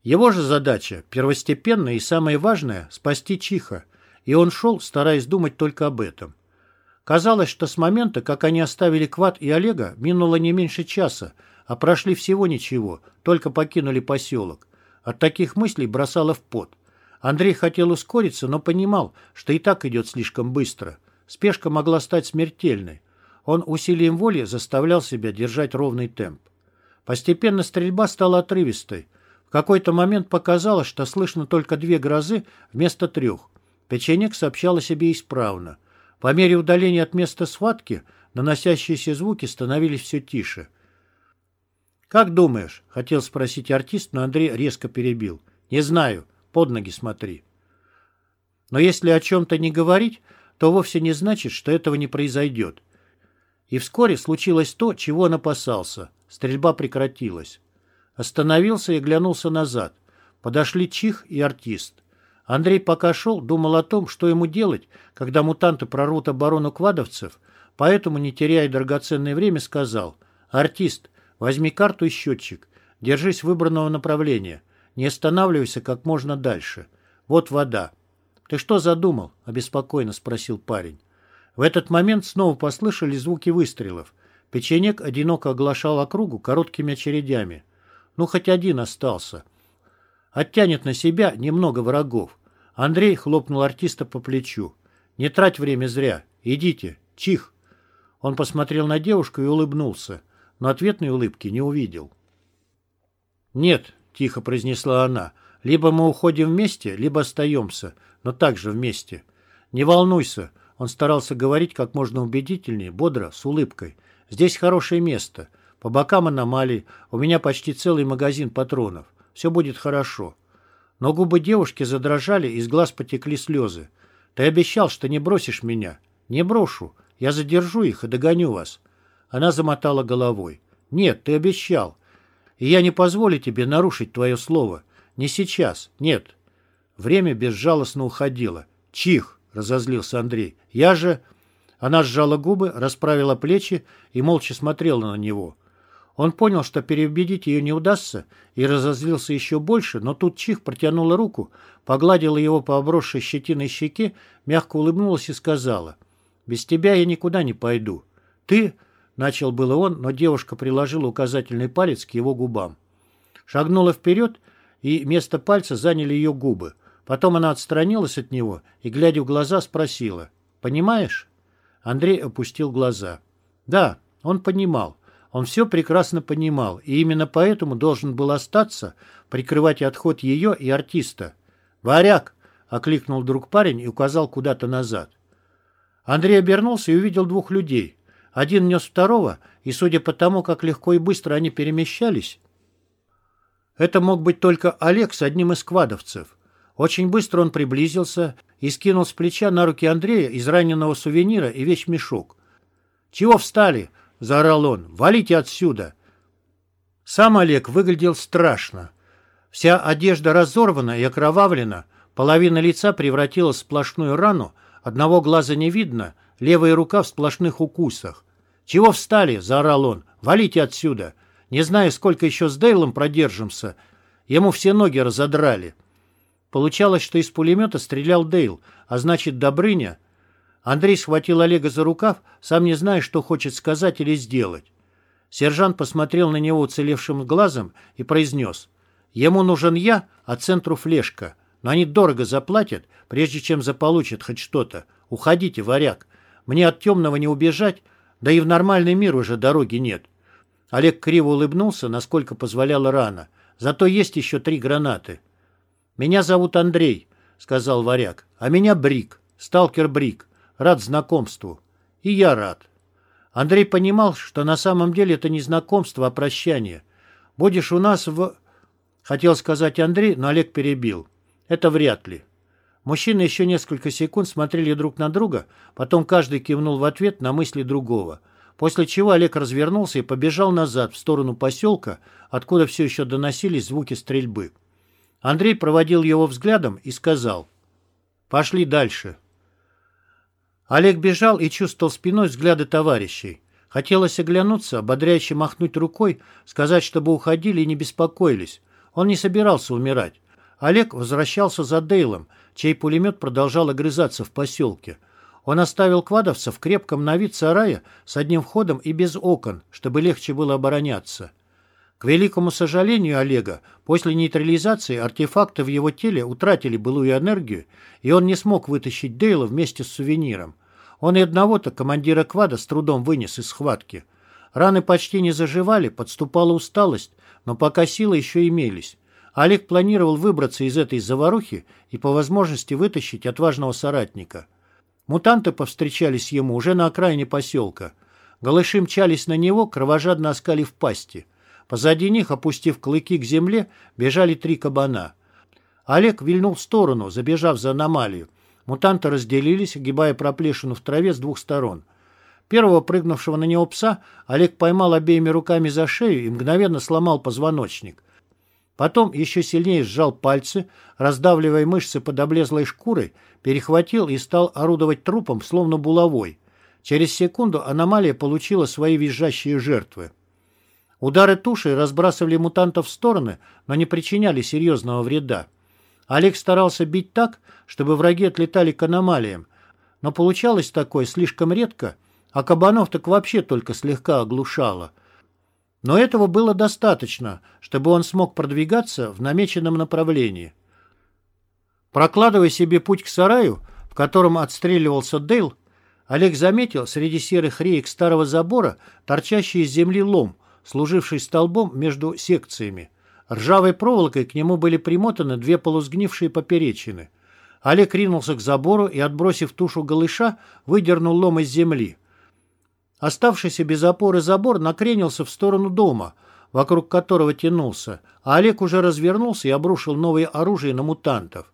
Speaker 1: Его же задача, первостепенная и самое важное, спасти Чиха. И он шел, стараясь думать только об этом. Казалось, что с момента, как они оставили Квад и Олега, минуло не меньше часа, а прошли всего ничего, только покинули поселок. От таких мыслей бросало в пот. Андрей хотел ускориться, но понимал, что и так идет слишком быстро. Спешка могла стать смертельной. Он усилием воли заставлял себя держать ровный темп. Постепенно стрельба стала отрывистой. В какой-то момент показалось, что слышно только две грозы вместо трех. Печенек сообщал о себе исправно. По мере удаления от места схватки наносящиеся звуки становились все тише. «Как думаешь?» — хотел спросить артист, но Андрей резко перебил. «Не знаю. Под ноги смотри». Но если о чем-то не говорить, то вовсе не значит, что этого не произойдет. И вскоре случилось то, чего он опасался. Стрельба прекратилась. Остановился и глянулся назад. Подошли Чих и артист. Андрей пока шел, думал о том, что ему делать, когда мутанты прорвут оборону квадовцев, поэтому, не теряя драгоценное время, сказал «Артист, Возьми карту и счетчик. Держись выбранного направления. Не останавливайся как можно дальше. Вот вода. «Ты что задумал?» – обеспокоенно спросил парень. В этот момент снова послышались звуки выстрелов. Печенек одиноко оглашал округу короткими очередями. Ну, хоть один остался. Оттянет на себя немного врагов. Андрей хлопнул артиста по плечу. «Не трать время зря. Идите. Чих!» Он посмотрел на девушку и улыбнулся но ответной улыбки не увидел. «Нет», — тихо произнесла она, — «либо мы уходим вместе, либо остаемся, но также вместе. Не волнуйся», — он старался говорить как можно убедительнее, бодро, с улыбкой. «Здесь хорошее место. По бокам аномалий, у меня почти целый магазин патронов. Все будет хорошо». Но губы девушки задрожали, из глаз потекли слезы. «Ты обещал, что не бросишь меня». «Не брошу. Я задержу их и догоню вас. Она замотала головой. «Нет, ты обещал. И я не позволю тебе нарушить твое слово. Не сейчас. Нет». Время безжалостно уходило. «Чих!» — разозлился Андрей. «Я же...» Она сжала губы, расправила плечи и молча смотрела на него. Он понял, что переубедить ее не удастся, и разозлился еще больше, но тут Чих протянула руку, погладила его по обросшей щетиной щеке, мягко улыбнулась и сказала, «Без тебя я никуда не пойду. Ты...» Начал было он, но девушка приложила указательный палец к его губам. Шагнула вперед, и место пальца заняли ее губы. Потом она отстранилась от него и, глядя в глаза, спросила. «Понимаешь?» Андрей опустил глаза. «Да, он понимал. Он все прекрасно понимал, и именно поэтому должен был остаться, прикрывать отход ее и артиста. «Варяг!» — окликнул друг парень и указал куда-то назад. Андрей обернулся и увидел двух людей. Один нес второго, и судя по тому, как легко и быстро они перемещались, это мог быть только Олег с одним из квадовцев. Очень быстро он приблизился и скинул с плеча на руки Андрея из раненого сувенира и вещмешок. «Чего встали?» —— заорал он. «Валите отсюда!» Сам Олег выглядел страшно. Вся одежда разорвана и окровавлена, половина лица превратилась в сплошную рану, одного глаза не видно, левая рука в сплошных укусах. «Чего встали?» — заорал он. «Валите отсюда! Не знаю, сколько еще с Дейлом продержимся. Ему все ноги разодрали». Получалось, что из пулемета стрелял Дейл, а значит, Добрыня... Андрей схватил Олега за рукав, сам не зная, что хочет сказать или сделать. Сержант посмотрел на него уцелевшим глазом и произнес. «Ему нужен я, а центру флешка. Но они дорого заплатят, прежде чем заполучат хоть что-то. Уходите, варяг. Мне от темного не убежать, да и в нормальный мир уже дороги нет». Олег криво улыбнулся, насколько позволяла рана. «Зато есть еще три гранаты». «Меня зовут Андрей», — сказал варяг. «А меня Брик, сталкер Брик. Рад знакомству». «И я рад». Андрей понимал, что на самом деле это не знакомство, а прощание. «Будешь у нас в...» Хотел сказать Андрей, но Олег перебил. «Это вряд ли». Мужчины еще несколько секунд смотрели друг на друга, потом каждый кивнул в ответ на мысли другого. После чего Олег развернулся и побежал назад, в сторону поселка, откуда все еще доносились звуки стрельбы. Андрей проводил его взглядом и сказал «Пошли дальше». Олег бежал и чувствовал спиной взгляды товарищей. Хотелось оглянуться, ободряюще махнуть рукой, сказать, чтобы уходили и не беспокоились. Он не собирался умирать. Олег возвращался за Дейлом, чей пулемет продолжал огрызаться в поселке. Он оставил квадовца в крепком на вид сарае с одним входом и без окон, чтобы легче было обороняться. К великому сожалению Олега, после нейтрализации артефакты в его теле утратили былую энергию, и он не смог вытащить Дейла вместе с сувениром. Он и одного-то командира квада с трудом вынес из схватки. Раны почти не заживали, подступала усталость, но пока силы еще имелись. Олег планировал выбраться из этой заварухи и по возможности вытащить отважного соратника. Мутанты повстречались ему уже на окраине поселка. Голыши мчались на него, кровожадно оскалив пасти – Позади них, опустив клыки к земле, бежали три кабана. Олег вильнул в сторону, забежав за аномалию. Мутанты разделились, огибая проплешину в траве с двух сторон. Первого прыгнувшего на него пса Олег поймал обеими руками за шею и мгновенно сломал позвоночник. Потом еще сильнее сжал пальцы, раздавливая мышцы под облезлой шкурой, перехватил и стал орудовать трупом, словно булавой. Через секунду аномалия получила свои визжащие жертвы. Удары туши разбрасывали мутантов в стороны, но не причиняли серьезного вреда. Олег старался бить так, чтобы враги отлетали к аномалиям, но получалось такое слишком редко, а кабанов так вообще только слегка оглушало. Но этого было достаточно, чтобы он смог продвигаться в намеченном направлении. Прокладывая себе путь к сараю, в котором отстреливался Дейл, Олег заметил среди серых реек старого забора торчащий из земли лом – служивший столбом между секциями. Ржавой проволокой к нему были примотаны две полусгнившие поперечины. Олег ринулся к забору и, отбросив тушу голыша, выдернул лом из земли. Оставшийся без опоры забор накренился в сторону дома, вокруг которого тянулся, а Олег уже развернулся и обрушил новое оружие на мутантов.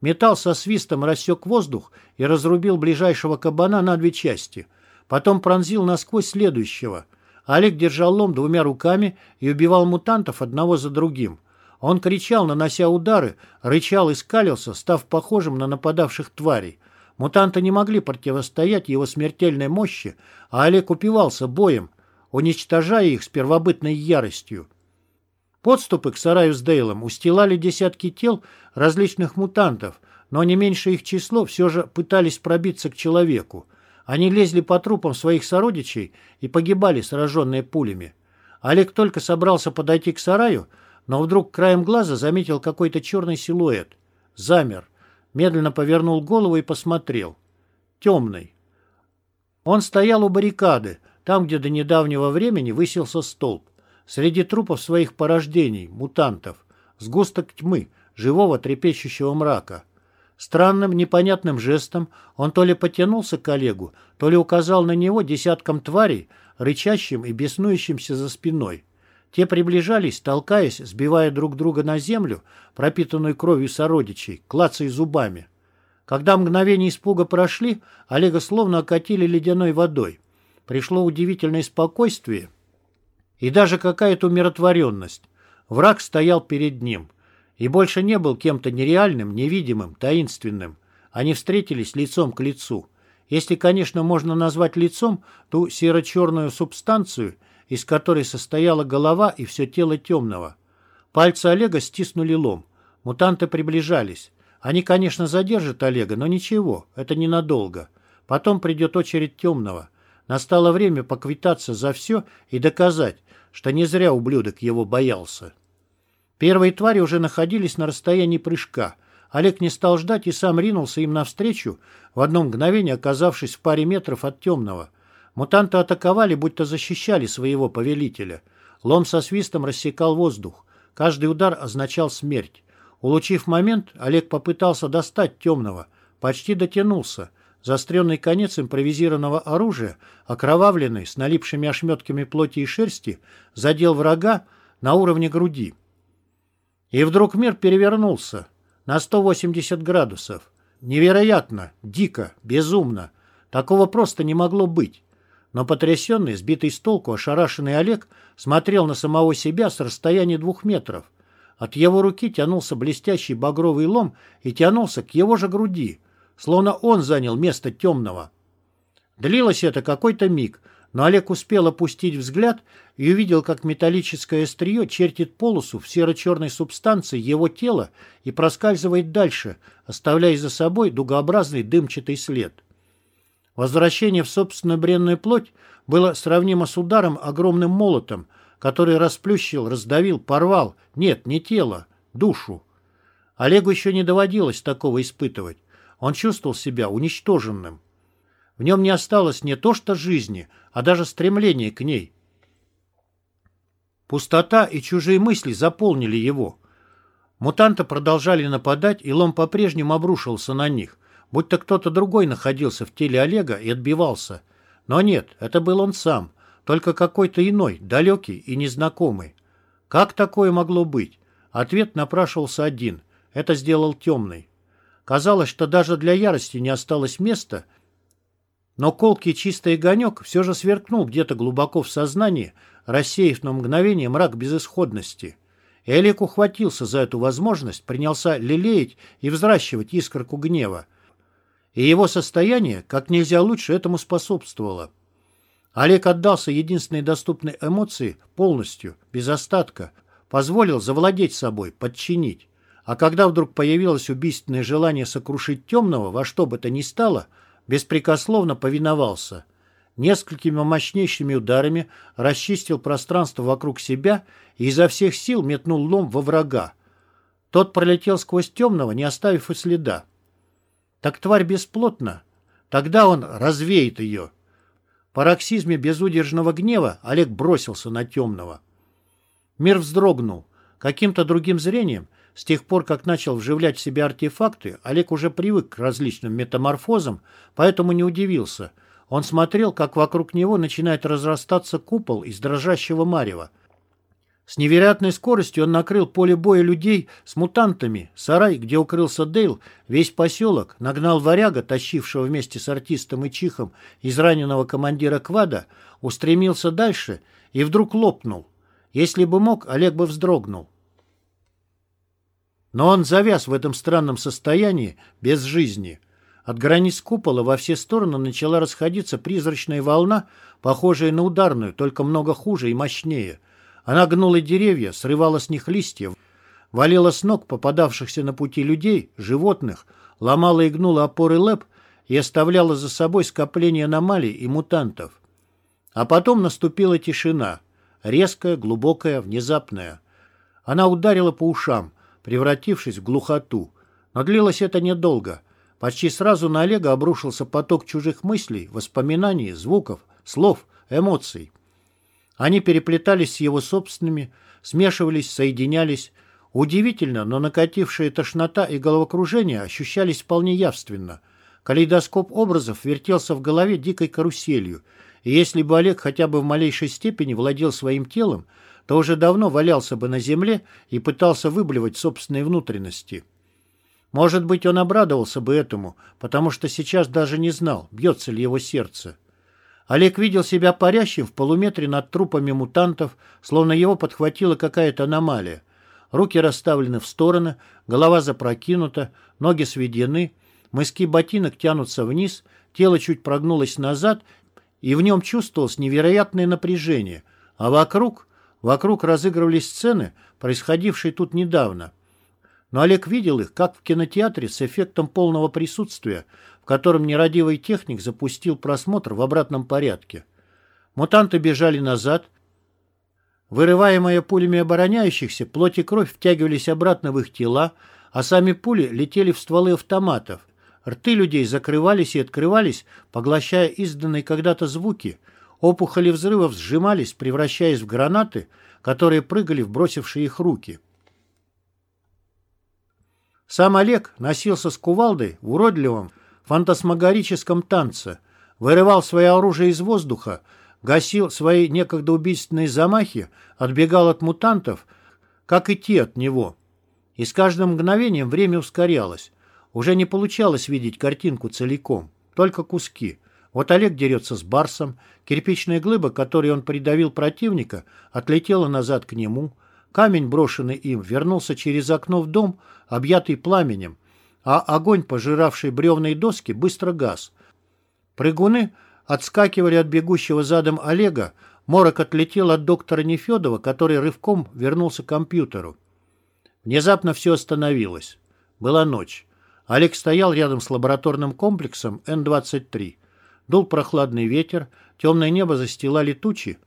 Speaker 1: Металл со свистом рассек воздух и разрубил ближайшего кабана на две части. Потом пронзил насквозь следующего. Олег держал лом двумя руками и убивал мутантов одного за другим. Он кричал, нанося удары, рычал и скалился, став похожим на нападавших тварей. Мутанты не могли противостоять его смертельной мощи, а Олег упивался боем, уничтожая их с первобытной яростью. Подступы к сараю с Дейлом устилали десятки тел различных мутантов, но не меньше их число все же пытались пробиться к человеку. Они лезли по трупам своих сородичей и погибали, сраженные пулями. Олег только собрался подойти к сараю, но вдруг краем глаза заметил какой-то черный силуэт. Замер, медленно повернул голову и посмотрел. Темный. Он стоял у баррикады, там, где до недавнего времени высился столб. Среди трупов своих порождений, мутантов, сгусток тьмы, живого трепещущего мрака. Странным, непонятным жестом он то ли потянулся к Олегу, то ли указал на него десяткам тварей, рычащим и беснующимся за спиной. Те приближались, толкаясь, сбивая друг друга на землю, пропитанную кровью сородичей, клацая зубами. Когда мгновения испуга прошли, Олега словно окатили ледяной водой. пришло удивительное спокойствие и даже какая-то умиротворенность. Враг стоял перед ним и больше не был кем-то нереальным, невидимым, таинственным. Они встретились лицом к лицу. Если, конечно, можно назвать лицом ту серо-черную субстанцию, из которой состояла голова и все тело темного. Пальцы Олега стиснули лом. Мутанты приближались. Они, конечно, задержат Олега, но ничего, это ненадолго. Потом придет очередь темного. Настало время поквитаться за все и доказать, что не зря ублюдок его боялся. Первые твари уже находились на расстоянии прыжка. Олег не стал ждать и сам ринулся им навстречу, в одно мгновение оказавшись в паре метров от темного. Мутанты атаковали, будто защищали своего повелителя. Лом со свистом рассекал воздух. Каждый удар означал смерть. Улучив момент, Олег попытался достать темного. Почти дотянулся. Заостренный конец импровизированного оружия, окровавленный, с налипшими ошметками плоти и шерсти, задел врага на уровне груди. И вдруг мир перевернулся на 180 градусов. Невероятно, дико, безумно. Такого просто не могло быть. Но потрясенный, сбитый с толку, ошарашенный Олег смотрел на самого себя с расстояния двух метров. От его руки тянулся блестящий багровый лом и тянулся к его же груди, словно он занял место темного. Длилось это какой-то миг, но Олег успел опустить взгляд и увидел, как металлическое острие чертит полосу в серо-черной субстанции его тела и проскальзывает дальше, оставляя за собой дугообразный дымчатый след. Возвращение в собственную бренную плоть было сравнимо с ударом огромным молотом, который расплющил, раздавил, порвал, нет, не тело, душу. Олегу еще не доводилось такого испытывать. Он чувствовал себя уничтоженным. В нем не осталось не то что жизни, а даже стремления к ней. Пустота и чужие мысли заполнили его. Мутанты продолжали нападать, и лом по-прежнему обрушился на них, будто кто-то другой находился в теле Олега и отбивался. Но нет, это был он сам, только какой-то иной, далекий и незнакомый. Как такое могло быть? Ответ напрашивался один. Это сделал темный. Казалось, что даже для ярости не осталось места, но колкий чистый огонек все же сверкнул где-то глубоко в сознании, рассеяв на мгновение мрак безысходности. И Олег ухватился за эту возможность, принялся лелеять и взращивать искорку гнева. И его состояние как нельзя лучше этому способствовало. Олег отдался единственной доступной эмоции полностью, без остатка, позволил завладеть собой, подчинить. А когда вдруг появилось убийственное желание сокрушить темного во что бы то ни стало, беспрекословно повиновался. Несколькими мощнейшими ударами расчистил пространство вокруг себя и изо всех сил метнул лом во врага. Тот пролетел сквозь темного, не оставив и следа. Так тварь бесплотна. Тогда он развеет ее пароксизме безудержного гнева Олег бросился на темного. Мир вздрогнул. Каким-то другим зрением, с тех пор, как начал вживлять в себя артефакты, Олег уже привык к различным метаморфозам, поэтому не удивился. Он смотрел, как вокруг него начинает разрастаться купол из дрожащего марева – с невероятной скоростью он накрыл поле боя людей с мутантами, сарай, где укрылся Дейл, весь поселок, нагнал варяга, тащившего вместе с артистом и чихом израненного командира квада, устремился дальше и вдруг лопнул. Если бы мог, Олег бы вздрогнул. Но он завяз в этом странном состоянии, без жизни. От границ купола во все стороны начала расходиться призрачная волна, похожая на ударную, только много хуже и мощнее – она гнула деревья, срывала с них листья, валила с ног попадавшихся на пути людей, животных, ломала и гнула опоры лэп и оставляла за собой скопление аномалий и мутантов. А потом наступила тишина, резкая, глубокая, внезапная. Она ударила по ушам, превратившись в глухоту. Но длилось это недолго. Почти сразу на Олега обрушился поток чужих мыслей, воспоминаний, звуков, слов, эмоций. Они переплетались с его собственными, смешивались, соединялись. Удивительно, но накатившая тошнота и головокружение ощущались вполне явственно. Калейдоскоп образов вертелся в голове дикой каруселью, и если бы Олег хотя бы в малейшей степени владел своим телом, то уже давно валялся бы на земле и пытался выблевать собственные внутренности. Может быть, он обрадовался бы этому, потому что сейчас даже не знал, бьется ли его сердце. Олег видел себя парящим в полуметре над трупами мутантов, словно его подхватила какая-то аномалия. Руки расставлены в стороны, голова запрокинута, ноги сведены, мыски ботинок тянутся вниз, тело чуть прогнулось назад, и в нем чувствовалось невероятное напряжение. А вокруг, вокруг разыгрывались сцены, происходившие тут недавно. Но Олег видел их, как в кинотеатре, с эффектом полного присутствия, в котором нерадивый техник запустил просмотр в обратном порядке. Мутанты бежали назад. Вырываемые пулями обороняющихся, плоть и кровь втягивались обратно в их тела, а сами пули летели в стволы автоматов. Рты людей закрывались и открывались, поглощая изданные когда-то звуки. Опухоли взрывов сжимались, превращаясь в гранаты, которые прыгали в бросившие их руки. Сам Олег носился с кувалдой в уродливом фантасмагорическом танце, вырывал свое оружие из воздуха, гасил свои некогда убийственные замахи, отбегал от мутантов, как и те от него. И с каждым мгновением время ускорялось. Уже не получалось видеть картинку целиком, только куски. Вот Олег дерется с Барсом, кирпичная глыба, которой он придавил противника, отлетела назад к нему – Камень, брошенный им, вернулся через окно в дом, объятый пламенем, а огонь, пожиравший бревные доски, быстро гас. Прыгуны отскакивали от бегущего задом Олега, морок отлетел от доктора Нефедова, который рывком вернулся к компьютеру. Внезапно все остановилось. Была ночь. Олег стоял рядом с лабораторным комплексом Н-23. Дул прохладный ветер, темное небо застилали тучи,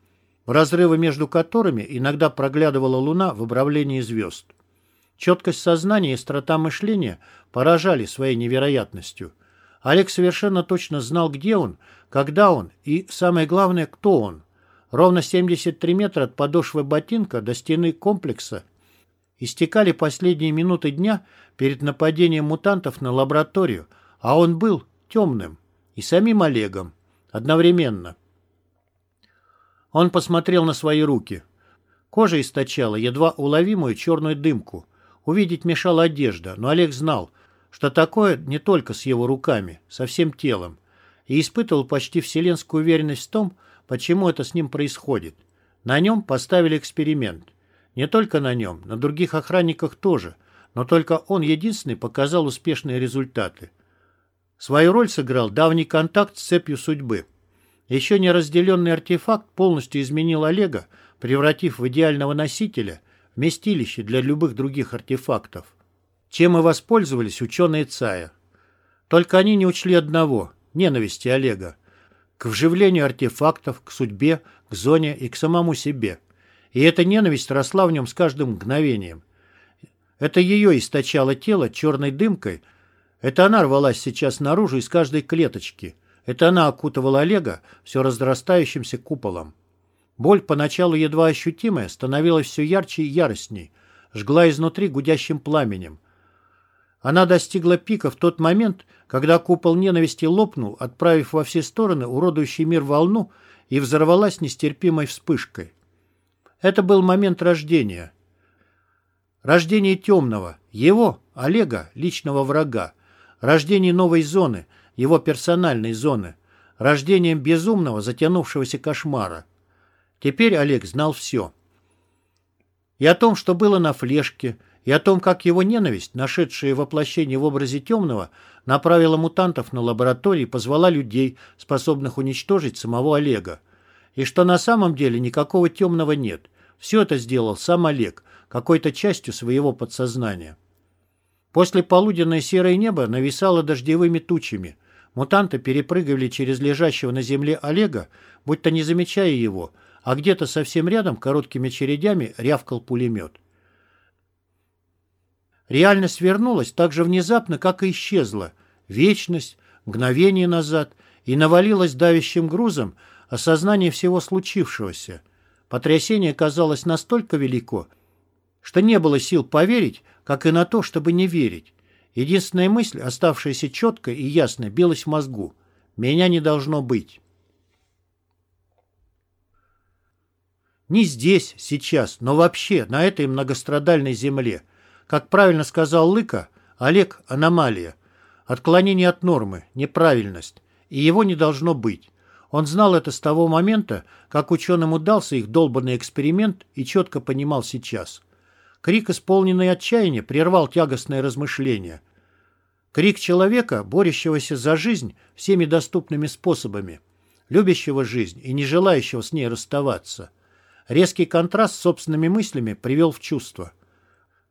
Speaker 1: разрывы между которыми иногда проглядывала луна в обравлении звезд. Четкость сознания и острота мышления поражали своей невероятностью. Олег совершенно точно знал, где он, когда он и, самое главное, кто он. Ровно 73 метра от подошвы ботинка до стены комплекса истекали последние минуты дня перед нападением мутантов на лабораторию, а он был темным и самим Олегом одновременно. Он посмотрел на свои руки. Кожа источала едва уловимую черную дымку. Увидеть мешала одежда, но Олег знал, что такое не только с его руками, со всем телом, и испытывал почти вселенскую уверенность в том, почему это с ним происходит. На нем поставили эксперимент. Не только на нем, на других охранниках тоже, но только он единственный показал успешные результаты. Свою роль сыграл давний контакт с цепью судьбы. Еще не разделенный артефакт полностью изменил Олега, превратив в идеального носителя вместилище для любых других артефактов. Чем и воспользовались ученые ЦАЯ. Только они не учли одного – ненависти Олега. К вживлению артефактов, к судьбе, к зоне и к самому себе. И эта ненависть росла в нем с каждым мгновением. Это ее источало тело черной дымкой. Это она рвалась сейчас наружу из каждой клеточки – это она окутывала Олега все разрастающимся куполом. Боль, поначалу едва ощутимая, становилась все ярче и яростней, жгла изнутри гудящим пламенем. Она достигла пика в тот момент, когда купол ненависти лопнул, отправив во все стороны уродующий мир волну и взорвалась нестерпимой вспышкой. Это был момент рождения. Рождение темного, его, Олега, личного врага. Рождение новой зоны — его персональной зоны, рождением безумного, затянувшегося кошмара. Теперь Олег знал все. И о том, что было на флешке, и о том, как его ненависть, нашедшая воплощение в образе темного, направила мутантов на лаборатории и позвала людей, способных уничтожить самого Олега. И что на самом деле никакого темного нет. Все это сделал сам Олег, какой-то частью своего подсознания. После полуденное серое небо нависало дождевыми тучами – Мутанты перепрыгивали через лежащего на земле Олега, будто не замечая его, а где-то совсем рядом короткими чередями рявкал пулемет. Реальность вернулась так же внезапно, как и исчезла. Вечность, мгновение назад, и навалилась давящим грузом осознание всего случившегося. Потрясение казалось настолько велико, что не было сил поверить, как и на то, чтобы не верить. Единственная мысль, оставшаяся четкой и ясной, билась в мозгу. «Меня не должно быть». Не здесь, сейчас, но вообще на этой многострадальной земле. Как правильно сказал Лыка, Олег – аномалия. Отклонение от нормы, неправильность. И его не должно быть. Он знал это с того момента, как ученым удался их долбанный эксперимент и четко понимал сейчас. Крик, исполненный отчаяния, прервал тягостное размышление. Крик человека, борющегося за жизнь всеми доступными способами, любящего жизнь и не желающего с ней расставаться. Резкий контраст с собственными мыслями привел в чувство.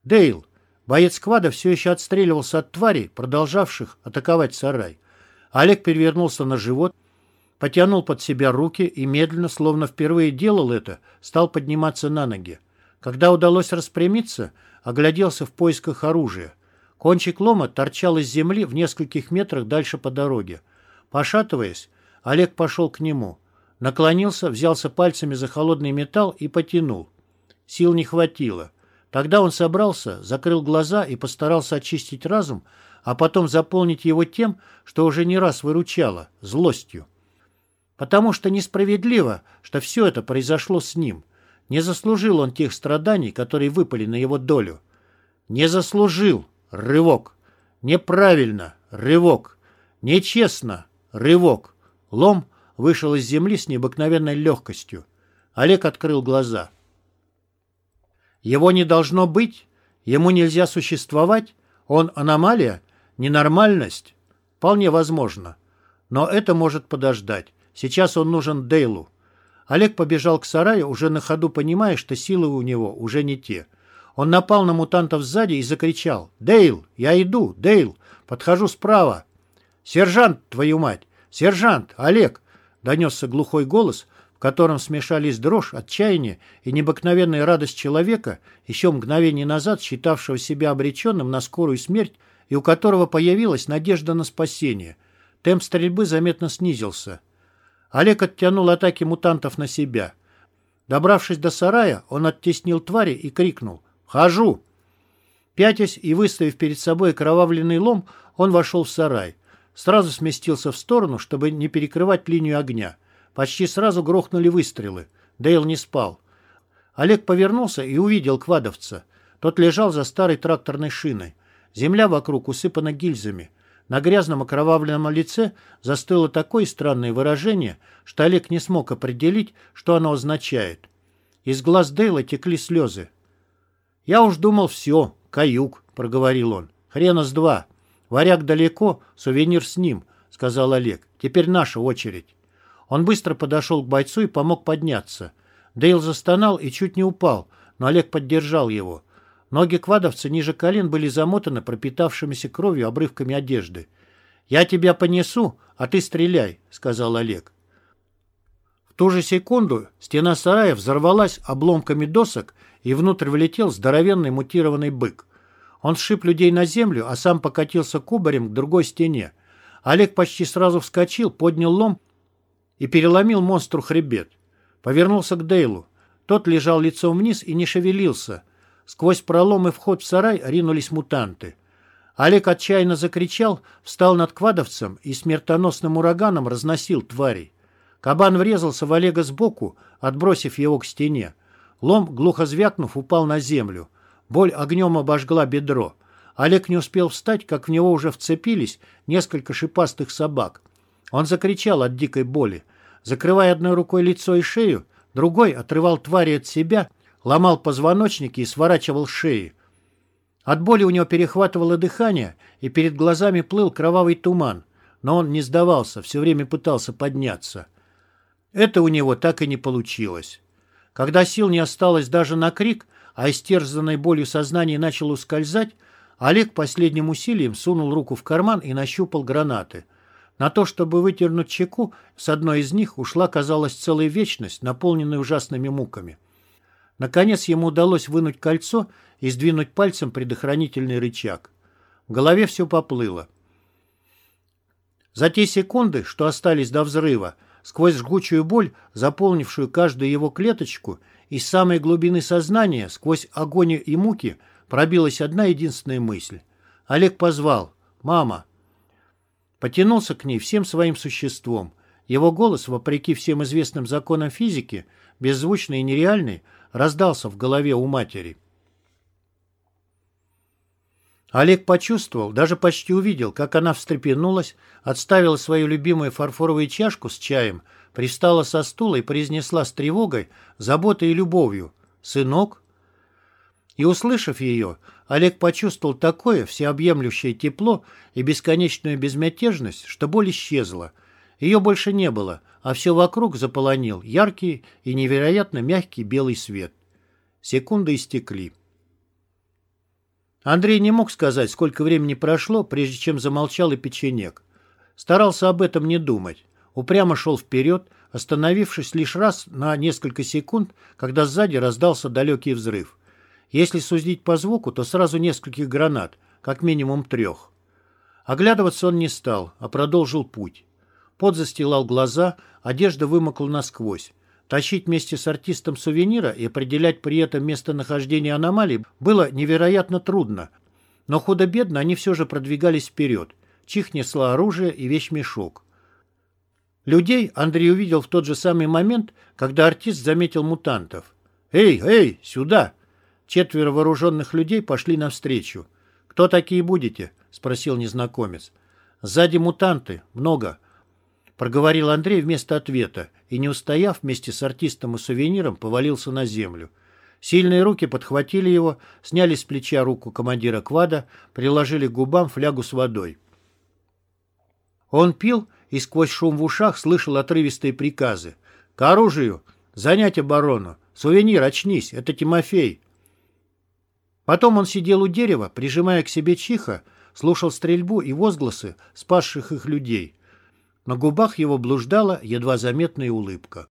Speaker 1: Дейл, боец квада, все еще отстреливался от тварей, продолжавших атаковать сарай. Олег перевернулся на живот, потянул под себя руки и медленно, словно впервые делал это, стал подниматься на ноги. Когда удалось распрямиться, огляделся в поисках оружия. Кончик лома торчал из земли в нескольких метрах дальше по дороге. Пошатываясь, Олег пошел к нему. Наклонился, взялся пальцами за холодный металл и потянул. Сил не хватило. Тогда он собрался, закрыл глаза и постарался очистить разум, а потом заполнить его тем, что уже не раз выручало – злостью. Потому что несправедливо, что все это произошло с ним. Не заслужил он тех страданий, которые выпали на его долю. Не заслужил. Рывок. Неправильно. Рывок. Нечестно. Рывок. Лом вышел из земли с необыкновенной легкостью. Олег открыл глаза. Его не должно быть? Ему нельзя существовать? Он аномалия? Ненормальность? Вполне возможно. Но это может подождать. Сейчас он нужен Дейлу. Олег побежал к сараю, уже на ходу понимая, что силы у него уже не те. Он напал на мутантов сзади и закричал. «Дейл! Я иду! Дейл! Подхожу справа!» «Сержант, твою мать! Сержант! Олег!» Донесся глухой голос, в котором смешались дрожь, отчаяние и необыкновенная радость человека, еще мгновение назад считавшего себя обреченным на скорую смерть и у которого появилась надежда на спасение. Темп стрельбы заметно снизился. Олег оттянул атаки мутантов на себя. Добравшись до сарая, он оттеснил твари и крикнул «Хожу!». Пятясь и выставив перед собой кровавленный лом, он вошел в сарай. Сразу сместился в сторону, чтобы не перекрывать линию огня. Почти сразу грохнули выстрелы. Дейл не спал. Олег повернулся и увидел квадовца. Тот лежал за старой тракторной шиной. Земля вокруг усыпана гильзами. На грязном окровавленном лице застыло такое странное выражение, что Олег не смог определить, что оно означает. Из глаз Дейла текли слезы. «Я уж думал, все, каюк», — проговорил он. «Хрена с два. Варяг далеко, сувенир с ним», — сказал Олег. «Теперь наша очередь». Он быстро подошел к бойцу и помог подняться. Дейл застонал и чуть не упал, но Олег поддержал его. Ноги квадовца ниже колен были замотаны пропитавшимися кровью обрывками одежды. «Я тебя понесу, а ты стреляй», — сказал Олег. В ту же секунду стена сарая взорвалась обломками досок, и внутрь влетел здоровенный мутированный бык. Он сшиб людей на землю, а сам покатился кубарем к другой стене. Олег почти сразу вскочил, поднял лом и переломил монстру хребет. Повернулся к Дейлу. Тот лежал лицом вниз и не шевелился. Сквозь пролом и вход в сарай ринулись мутанты. Олег отчаянно закричал, встал над квадовцем и смертоносным ураганом разносил тварей. Кабан врезался в Олега сбоку, отбросив его к стене. Лом, глухо звякнув, упал на землю. Боль огнем обожгла бедро. Олег не успел встать, как в него уже вцепились несколько шипастых собак. Он закричал от дикой боли. Закрывая одной рукой лицо и шею, другой отрывал твари от себя ломал позвоночники и сворачивал шеи. От боли у него перехватывало дыхание, и перед глазами плыл кровавый туман, но он не сдавался, все время пытался подняться. Это у него так и не получилось. Когда сил не осталось даже на крик, а истерзанной болью сознание начало ускользать, Олег последним усилием сунул руку в карман и нащупал гранаты. На то, чтобы вытернуть чеку, с одной из них ушла, казалось, целая вечность, наполненная ужасными муками. Наконец ему удалось вынуть кольцо и сдвинуть пальцем предохранительный рычаг. В голове все поплыло. За те секунды, что остались до взрыва, сквозь жгучую боль, заполнившую каждую его клеточку, из самой глубины сознания, сквозь огонь и муки, пробилась одна единственная мысль. Олег позвал «Мама». Потянулся к ней всем своим существом. Его голос, вопреки всем известным законам физики, беззвучный и нереальный, раздался в голове у матери. Олег почувствовал, даже почти увидел, как она встрепенулась, отставила свою любимую фарфоровую чашку с чаем, пристала со стула и произнесла с тревогой, заботой и любовью «Сынок?». И, услышав ее, Олег почувствовал такое всеобъемлющее тепло и бесконечную безмятежность, что боль исчезла. Ее больше не было, а все вокруг заполонил яркий и невероятно мягкий белый свет. Секунды истекли. Андрей не мог сказать, сколько времени прошло, прежде чем замолчал и печенек. Старался об этом не думать. Упрямо шел вперед, остановившись лишь раз на несколько секунд, когда сзади раздался далекий взрыв. Если судить по звуку, то сразу нескольких гранат, как минимум трех. Оглядываться он не стал, а продолжил путь. Пот застилал глаза, одежда вымокла насквозь. Тащить вместе с артистом сувенира и определять при этом местонахождение аномалий было невероятно трудно. Но худо-бедно они все же продвигались вперед. Чих несла оружие и вещмешок. Людей Андрей увидел в тот же самый момент, когда артист заметил мутантов. «Эй, эй, сюда!» Четверо вооруженных людей пошли навстречу. «Кто такие будете?» — спросил незнакомец. «Сзади мутанты. Много проговорил Андрей вместо ответа и, не устояв вместе с артистом и сувениром, повалился на землю. Сильные руки подхватили его, сняли с плеча руку командира квада, приложили к губам флягу с водой. Он пил и сквозь шум в ушах слышал отрывистые приказы. «К оружию! Занять оборону! Сувенир, очнись! Это Тимофей!» Потом он сидел у дерева, прижимая к себе чиха, слушал стрельбу и возгласы спасших их людей. На губах его блуждала едва заметная улыбка.